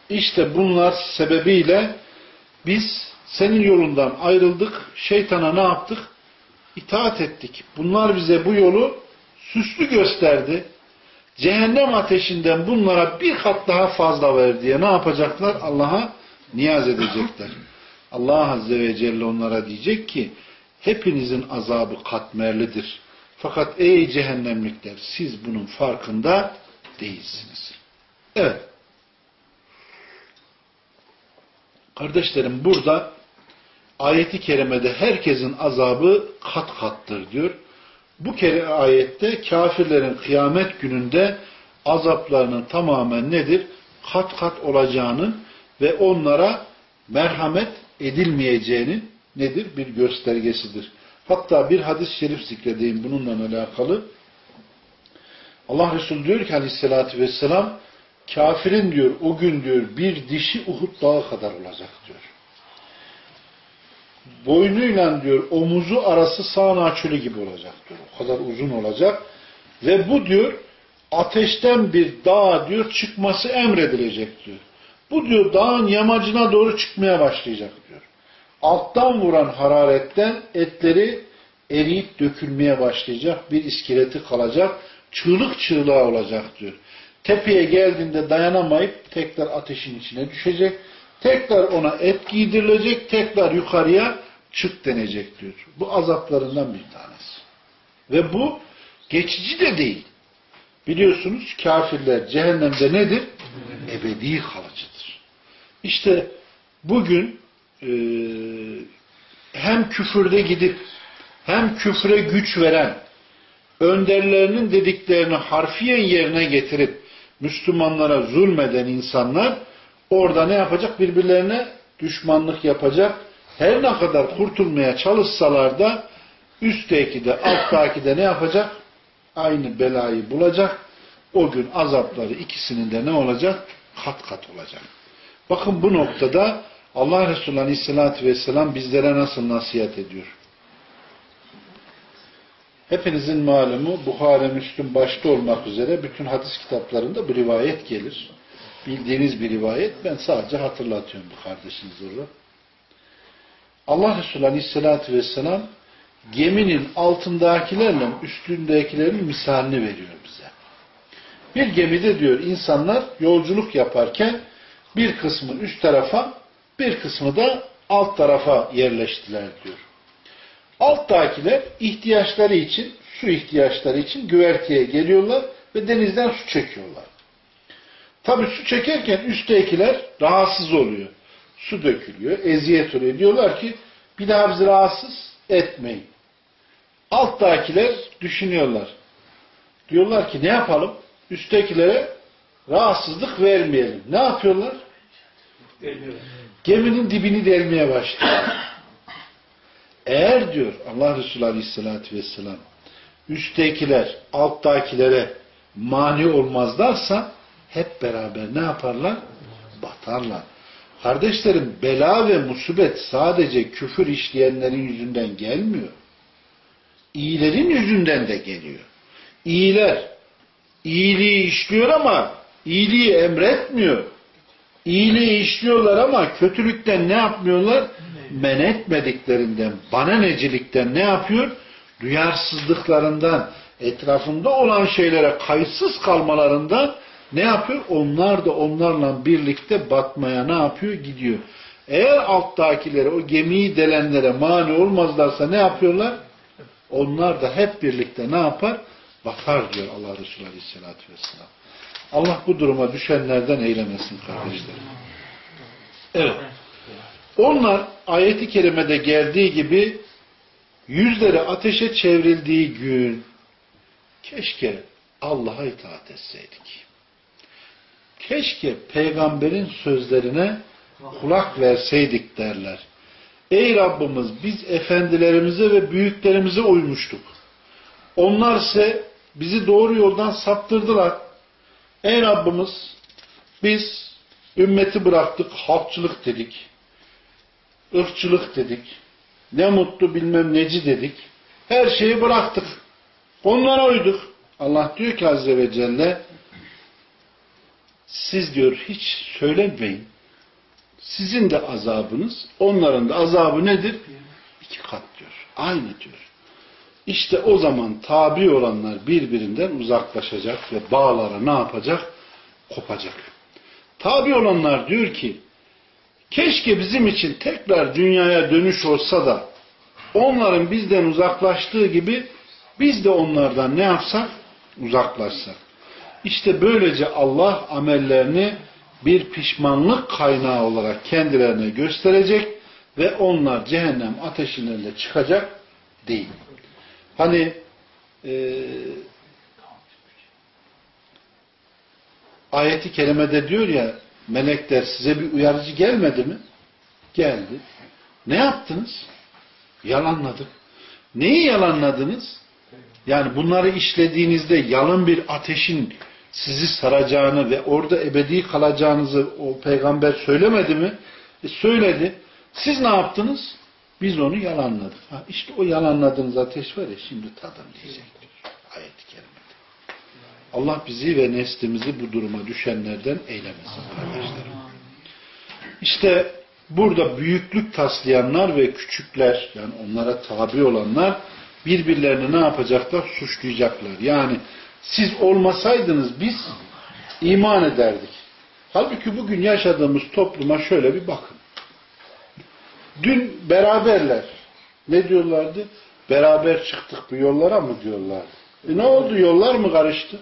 işte bunlar sebebiyle biz senin yolundan ayrıldık, şeytana ne yaptık? İtaat ettik. Bunlar bize bu yolu süslü gösterdi. Cehennem ateşinden bunlara bir kat daha fazla ver diye ne yapacaklar? Allah'a niyaz edecekler. Allah Azze ve Celle onlara diyecek ki hepinizin azabı katmerlidir. Fakat ey cehennemlikler siz bunun farkında değilsiniz. Evet. Kardeşlerim burada ayeti kerimede herkesin azabı kat kattır diyor. Bu kere ayette kafirlerin kıyamet gününde azaplarının tamamen nedir? Kat kat olacağını ve onlara merhamet edilmeyeceğinin nedir? Bir göstergesidir. Hatta bir hadis-i şerif zikredeyim bununla alakalı. Allah Resulü diyor ki aleyhissalatü vesselam kafirin diyor o gün diyor bir dişi Uhud dağı kadar olacak diyor. Boynuyla diyor omuzu arası sağına çölü gibi olacak diyor. O kadar uzun olacak. Ve bu diyor ateşten bir dağ diyor çıkması emredilecek diyor. Bu diyor dağın yamacına doğru çıkmaya başlayacak diyor. Alttan vuran hararetten etleri eriyip dökülmeye başlayacak. Bir iskeleti kalacak. Çığlık çığlığa olacak diyor. Tepeye geldiğinde dayanamayıp tekrar ateşin içine düşecek. Tekrar ona et giydirilecek. Tekrar yukarıya çık denecek diyor. Bu azaplarından bir tanesi. Ve bu geçici de değil. Biliyorsunuz kafirler cehennemde nedir? Ebedi kalıcıdır. İşte bugün e, hem küfürde gidip hem küfre güç veren önderlerinin dediklerini harfiyen yerine getirip Müslümanlara zulmeden insanlar orada ne yapacak? Birbirlerine düşmanlık yapacak. Her ne kadar kurtulmaya çalışsalar da üstteki de alttaki de ne yapacak? Aynı belayı bulacak. O gün azapları ikisinin de ne olacak? Kat kat olacak. Bakın bu noktada Allah Resulü Aleyhisselatü Vesselam bizlere nasıl nasihat ediyor? Hepinizin malumu Buhari, Müslüm başta olmak üzere bütün hadis kitaplarında bir rivayet gelir. Bildiğiniz bir rivayet. Ben sadece hatırlatıyorum bu kardeşiniz orada. Allah Resulü Aleyhisselatü Vesselam geminin altındakilerle üstündekilerin misalini veriyor bize. Bir gemide diyor insanlar yolculuk yaparken bir kısmı üst tarafa bir kısmı da alt tarafa yerleştiler diyor. Alttakiler ihtiyaçları için, su ihtiyaçları için güverteye geliyorlar ve denizden su çekiyorlar. Tabi su çekerken üsttekiler rahatsız oluyor. Su dökülüyor, eziyet oluyor. Diyorlar ki bir daha bizi rahatsız etmeyin. Alttakiler düşünüyorlar. Diyorlar ki ne yapalım? Üsttekilere rahatsızlık vermeyelim. Ne yapıyorlar? Geminin dibini delmeye başlıyor. Eğer diyor Allah Resulü Aleyhisselatü Vesselam üsttekiler alttakilere mani olmazlarsa hep beraber ne yaparlar? Batarlar. Kardeşlerim bela ve musibet sadece küfür işleyenlerin yüzünden gelmiyor. İyilerin yüzünden de geliyor. İyiler iyiliği işliyor ama iyiliği emretmiyor. İyiliği işliyorlar ama kötülükten ne yapmıyorlar? Men etmediklerinden, bana necilikten ne yapıyor? Duyarsızlıklarından, etrafında olan şeylere kayıtsız kalmalarından ne yapıyor? Onlar da onlarla birlikte batmaya ne yapıyor? Gidiyor. Eğer alttakilere, o gemiyi delenlere mani olmazlarsa ne yapıyorlar? Onlar da hep birlikte ne yapar? Batar diyor Allah Resulü Aleyhisselatü Vesselam. Allah bu duruma düşenlerden eylemesin kardeşlerim. Evet. Onlar ayeti kerimede geldiği gibi yüzleri ateşe çevrildiği gün keşke Allah'a itaat etseydik. Keşke peygamberin sözlerine kulak verseydik derler. Ey Rabbimiz biz efendilerimize ve büyüklerimize uymuştuk. Onlar ise bizi doğru yoldan saptırdılar. Ey Rabbimiz biz ümmeti bıraktık, halkçılık dedik, ırkçılık dedik, ne mutlu bilmem neci dedik. Her şeyi bıraktık. Onlara uyduk. Allah diyor ki Azze ve Celle siz diyor hiç söylemeyin. Sizin de azabınız, onların da azabı nedir? İki kat diyor. Aynı diyor. İşte o zaman tabi olanlar birbirinden uzaklaşacak ve bağları ne yapacak? Kopacak. Tabi olanlar diyor ki keşke bizim için tekrar dünyaya dönüş olsa da onların bizden uzaklaştığı gibi biz de onlardan ne yapsak? Uzaklaşsak. İşte böylece Allah amellerini bir pişmanlık kaynağı olarak kendilerine gösterecek ve onlar cehennem ateşinden çıkacak değil. Hani e, ayeti kerimede diyor ya melekler size bir uyarıcı gelmedi mi? Geldi. Ne yaptınız? Yalanladık. Neyi yalanladınız? Yani bunları işlediğinizde yalın bir ateşin sizi saracağını ve orada ebedi kalacağınızı o peygamber söylemedi mi? E söyledi. Siz ne yaptınız? Biz onu yalanladık. Ha, işte o yalanladığınız ateş var ya şimdi tadın diyecek diyor. Ayet-i kerimede. Allah bizi ve neslimizi bu duruma düşenlerden eylemesin kardeşlerim. İşte burada büyüklük taslayanlar ve küçükler yani onlara tabi olanlar birbirlerini ne yapacaklar? Suçlayacaklar. Yani siz olmasaydınız biz iman ederdik. Halbuki bugün yaşadığımız topluma şöyle bir bakın. Dün beraberler. Ne diyorlardı? Beraber çıktık bu yollara mı diyorlardı. E ne oldu? Yollar mı karıştı?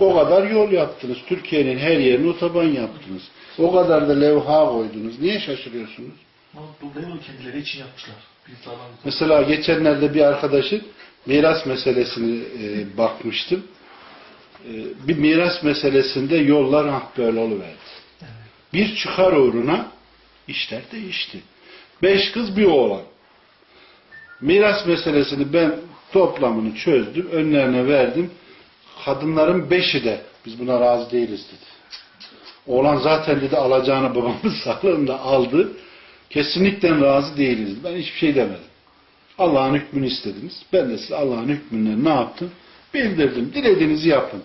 O kadar yol yaptınız. Türkiye'nin her yerini otoban yaptınız. O kadar da levha koydunuz. Niye şaşırıyorsunuz? Ama bu ne kendileri için yapmışlar. Mesela geçenlerde bir arkadaşın miras meselesini e, bakmıştım. E, bir miras meselesinde yollar ah böyle oluverdi. Bir çıkar uğruna işler değişti. Beş kız bir oğlan. Miras meselesini ben toplamını çözdüm. Önlerine verdim. Kadınların beşi de biz buna razı değiliz dedi. Oğlan zaten dedi alacağını babamın sağlığında aldı. Kesinlikle razı değiliz. Ben hiçbir şey demedim. Allah'ın hükmünü istediniz. Ben de size Allah'ın hükmünü ne yaptım? Bildirdim. Dilediğinizi yapın.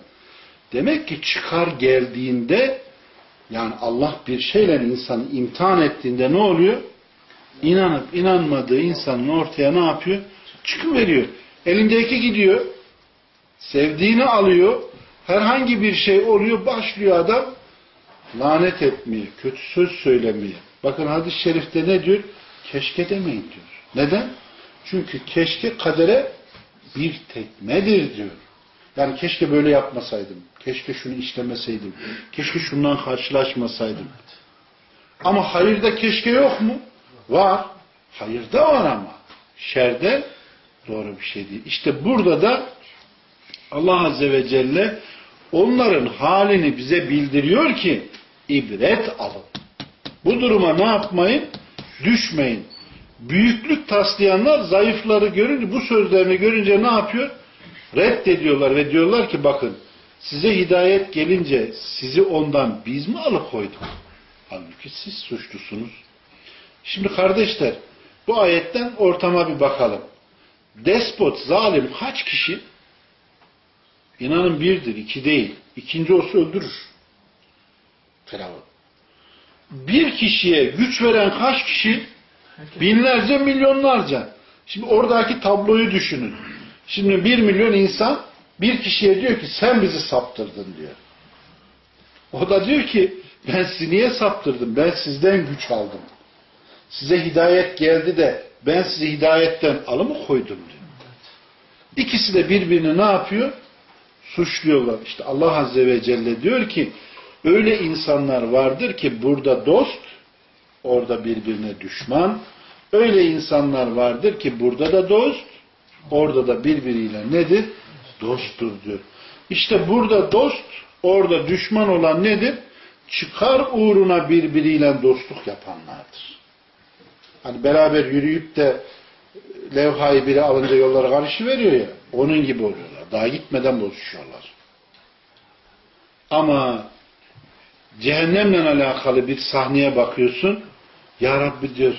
Demek ki çıkar geldiğinde yani Allah bir şeyle insanı imtihan ettiğinde ne oluyor? İnanıp inanmadığı insanın ortaya ne yapıyor? Çıkıveriyor. Elindeki gidiyor. Sevdiğini alıyor. Herhangi bir şey oluyor. Başlıyor adam lanet etmeye, kötü söz söylemeye. Bakın hadis-i şerifte ne diyor? Keşke demeyin diyor. Neden? Çünkü keşke kadere bir tekmedir diyor. Yani keşke böyle yapmasaydım. Keşke şunu işlemeseydim. Keşke şundan karşılaşmasaydım. Ama hayırda keşke yok mu? Var. Hayırda var ama. Şerde doğru bir şey değil. İşte burada da Allah Azze ve Celle onların halini bize bildiriyor ki ibret alın. Bu duruma ne yapmayın? Düşmeyin. Büyüklük taslayanlar zayıfları görünce bu sözlerini görünce ne yapıyor? Reddediyorlar ve diyorlar ki bakın size hidayet gelince sizi ondan biz mi alıkoyduk? Halbuki siz suçlusunuz. Şimdi kardeşler bu ayetten ortama bir bakalım. Despot, zalim kaç kişi? İnanın birdir, iki değil. İkinci olsa öldürür. Firavun. Bir kişiye güç veren kaç kişi? Binlerce, milyonlarca. Şimdi oradaki tabloyu düşünün. Şimdi bir milyon insan bir kişiye diyor ki sen bizi saptırdın diyor. O da diyor ki ben sizi niye saptırdım? Ben sizden güç aldım. Size hidayet geldi de ben sizi hidayetten alı mı koydum diyor. İkisi de birbirini ne yapıyor? Suçluyorlar. İşte Allah Azze ve Celle diyor ki öyle insanlar vardır ki burada dost, orada birbirine düşman. Öyle insanlar vardır ki burada da dost, orada da birbiriyle nedir? Dosttur diyor. İşte burada dost, orada düşman olan nedir? Çıkar uğruna birbiriyle dostluk yapanlardır. Hani beraber yürüyüp de levhayı biri alınca yollara karşı veriyor ya, onun gibi oluyorlar. Daha gitmeden bozuşuyorlar. Ama cehennemle alakalı bir sahneye bakıyorsun. Ya Rabbi diyor,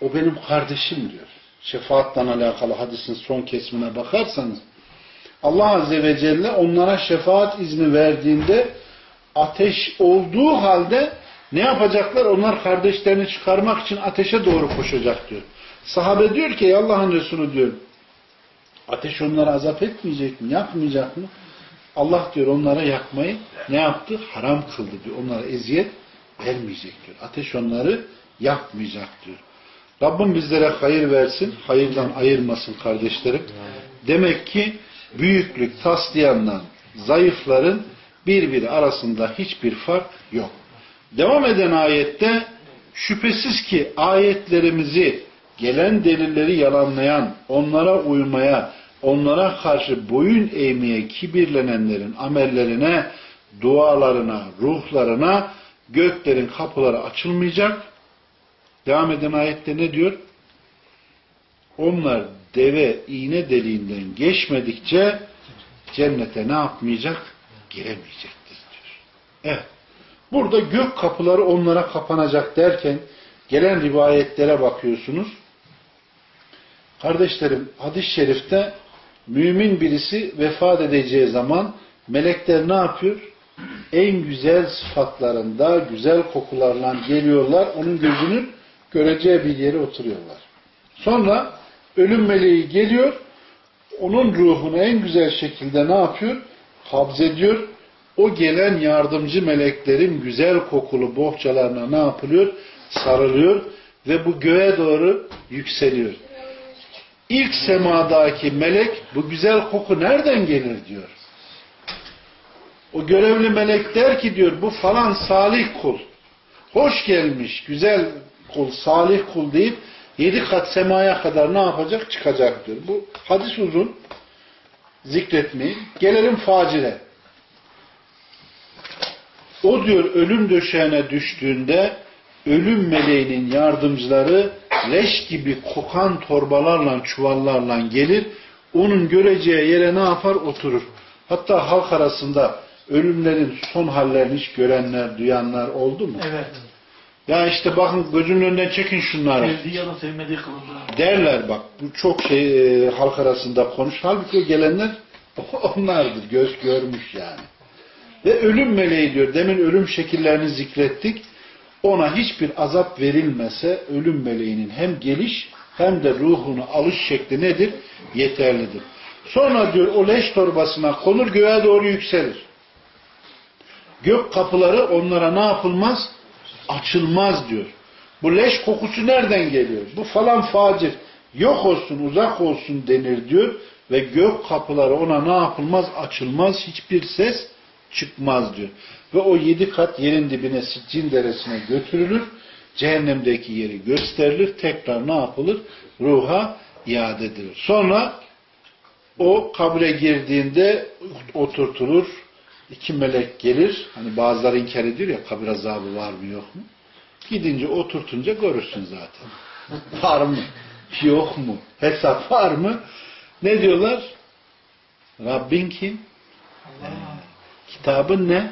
o benim kardeşim diyor. Şefaattan alakalı hadisin son kesimine bakarsanız Allah Azze ve Celle onlara şefaat izni verdiğinde ateş olduğu halde ne yapacaklar? Onlar kardeşlerini çıkarmak için ateşe doğru koşacak diyor. Sahabe diyor ki Allah'ın Resulü diyor ateş onları azap etmeyecek mi? Yakmayacak mı? Allah diyor onlara yakmayı ne yaptı? Haram kıldı diyor. Onlara eziyet vermeyecek diyor. Ateş onları yakmayacak diyor. Rabbim bizlere hayır versin, hayırdan ayırmasın kardeşlerim. Demek ki büyüklük taslayanla zayıfların birbiri arasında hiçbir fark yok. Devam eden ayette şüphesiz ki ayetlerimizi gelen delilleri yalanlayan, onlara uymaya, onlara karşı boyun eğmeye kibirlenenlerin amellerine, dualarına, ruhlarına göklerin kapıları açılmayacak. Devam eden ayette ne diyor? Onlar deve iğne deliğinden geçmedikçe cennete ne yapmayacak? Giremeyecektir diyor. Evet. Burada gök kapıları onlara kapanacak derken gelen rivayetlere bakıyorsunuz. Kardeşlerim hadis-i şerifte mümin birisi vefat edeceği zaman Melekler ne yapıyor? En güzel sıfatlarında, güzel kokularla geliyorlar. Onun gözünün göreceği bir yere oturuyorlar. Sonra ölüm meleği geliyor. Onun ruhunu en güzel şekilde ne yapıyor? Habzediyor. O gelen yardımcı meleklerin güzel kokulu bohçalarına ne yapılıyor? Sarılıyor ve bu göğe doğru yükseliyor. İlk semadaki melek bu güzel koku nereden gelir diyor. O görevli melek der ki diyor bu falan salih kul. Hoş gelmiş, güzel kul, salih kul deyip yedi kat semaya kadar ne yapacak? Çıkacak diyor. Bu hadis uzun. Zikretmeyin. Gelelim facire. O diyor ölüm döşeğine düştüğünde ölüm meleğinin yardımcıları leş gibi kokan torbalarla, çuvallarla gelir. Onun göreceği yere ne yapar? Oturur. Hatta halk arasında ölümlerin son hallerini hiç görenler, duyanlar oldu mu? Evet. Ya işte bakın gözünün önünden çekin şunları. Sevdiği ya da sevmediği kılındı. Derler bak bu çok şey e, halk arasında konuş. Halbuki gelenler onlardır. Göz görmüş yani. Ve ölüm meleği diyor. Demin ölüm şekillerini zikrettik. Ona hiçbir azap verilmese ölüm meleğinin hem geliş hem de ruhunu alış şekli nedir? Yeterlidir. Sonra diyor o leş torbasına konur göğe doğru yükselir. Gök kapıları onlara ne yapılmaz? Açılmaz diyor. Bu leş kokusu nereden geliyor? Bu falan facir. Yok olsun, uzak olsun denir diyor. Ve gök kapıları ona ne yapılmaz? Açılmaz. Hiçbir ses çıkmaz diyor. Ve o yedi kat yerin dibine Siccin deresine götürülür. Cehennemdeki yeri gösterilir. Tekrar ne yapılır? Ruha iade edilir. Sonra o kabre girdiğinde oturtulur. İki melek gelir. Hani bazıları inkar ediyor ya kabir azabı var mı yok mu? Gidince oturtunca görürsün zaten. Var mı? Yok mu? Hesap var mı? Ne diyorlar? Rabbin kim? Ee, kitabın ne?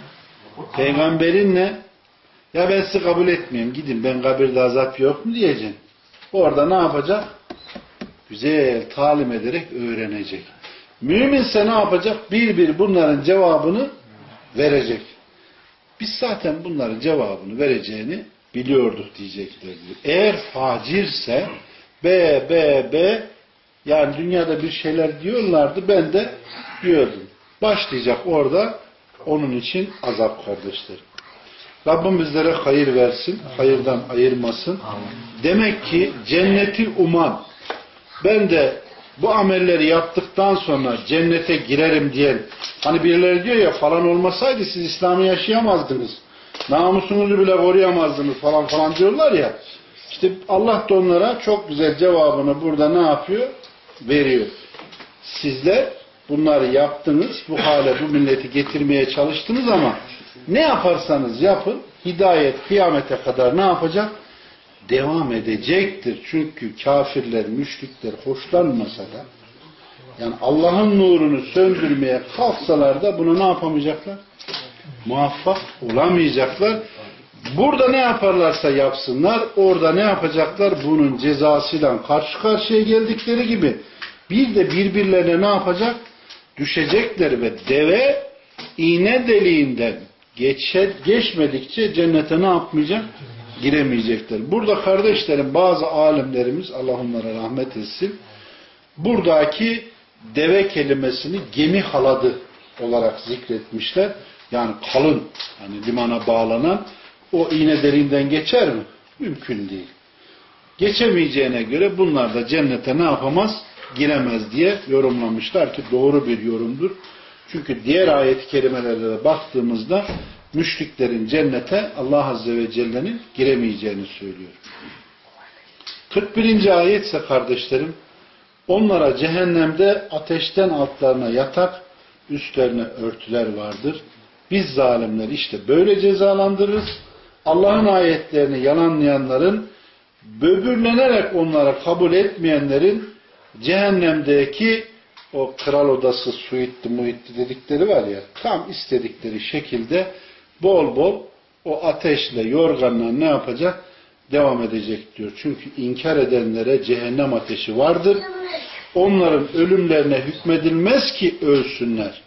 Peygamberin ne? Ya ben sizi kabul etmiyorum. Gidin ben kabirde azap yok mu diyeceksin. Orada ne yapacak? Güzel talim ederek öğrenecek. Müminse ne yapacak? Bir bir bunların cevabını verecek. Biz zaten bunların cevabını vereceğini biliyorduk diyecekler. Eğer facirse B, B, B yani dünyada bir şeyler diyorlardı ben de diyordum. Başlayacak orada onun için azap kardeşlerim. Rabbim bizlere hayır versin, hayırdan ayırmasın. Demek ki cenneti uman, ben de bu amelleri yaptıktan sonra cennete girerim diyen, hani birileri diyor ya falan olmasaydı siz İslam'ı yaşayamazdınız. Namusunuzu bile koruyamazdınız falan falan diyorlar ya. İşte Allah da onlara çok güzel cevabını burada ne yapıyor? Veriyor. Sizler bunları yaptınız, bu hale bu milleti getirmeye çalıştınız ama ne yaparsanız yapın, hidayet kıyamete kadar ne yapacak? Devam edecektir. Çünkü kafirler, müşrikler hoşlanmasa da yani Allah'ın nurunu söndürmeye kalksalar da bunu ne yapamayacaklar? Muvaffak olamayacaklar. Burada ne yaparlarsa yapsınlar, orada ne yapacaklar? Bunun cezasıyla karşı karşıya geldikleri gibi bir de birbirlerine ne yapacak? Düşecekler ve deve iğne deliğinden geçe, geçmedikçe cennete ne yapmayacak? Giremeyecekler. Burada kardeşlerim bazı alimlerimiz Allah onlara rahmet etsin buradaki deve kelimesini gemi haladı olarak zikretmişler. Yani kalın hani limana bağlanan o iğne derinden geçer mi? Mümkün değil. Geçemeyeceğine göre bunlar da cennete ne yapamaz? Giremez diye yorumlamışlar ki doğru bir yorumdur. Çünkü diğer ayet-i kerimelerde de baktığımızda müşriklerin cennete Allah Azze ve Celle'nin giremeyeceğini söylüyor. 41. ayet ise kardeşlerim onlara cehennemde ateşten altlarına yatak üstlerine örtüler vardır. Biz zalimler işte böyle cezalandırırız. Allah'ın ayetlerini yalanlayanların böbürlenerek onları kabul etmeyenlerin cehennemdeki o kral odası suitti muhitti dedikleri var ya tam istedikleri şekilde bol bol o ateşle yorganla ne yapacak? Devam edecek diyor. Çünkü inkar edenlere cehennem ateşi vardır. Onların ölümlerine hükmedilmez ki ölsünler.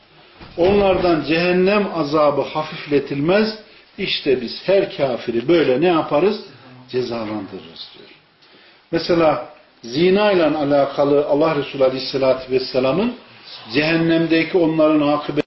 Onlardan cehennem azabı hafifletilmez. İşte biz her kafiri böyle ne yaparız? Cezalandırırız diyor. Mesela zina ile alakalı Allah Resulü Aleyhisselatü Vesselam'ın cehennemdeki onların akıbeti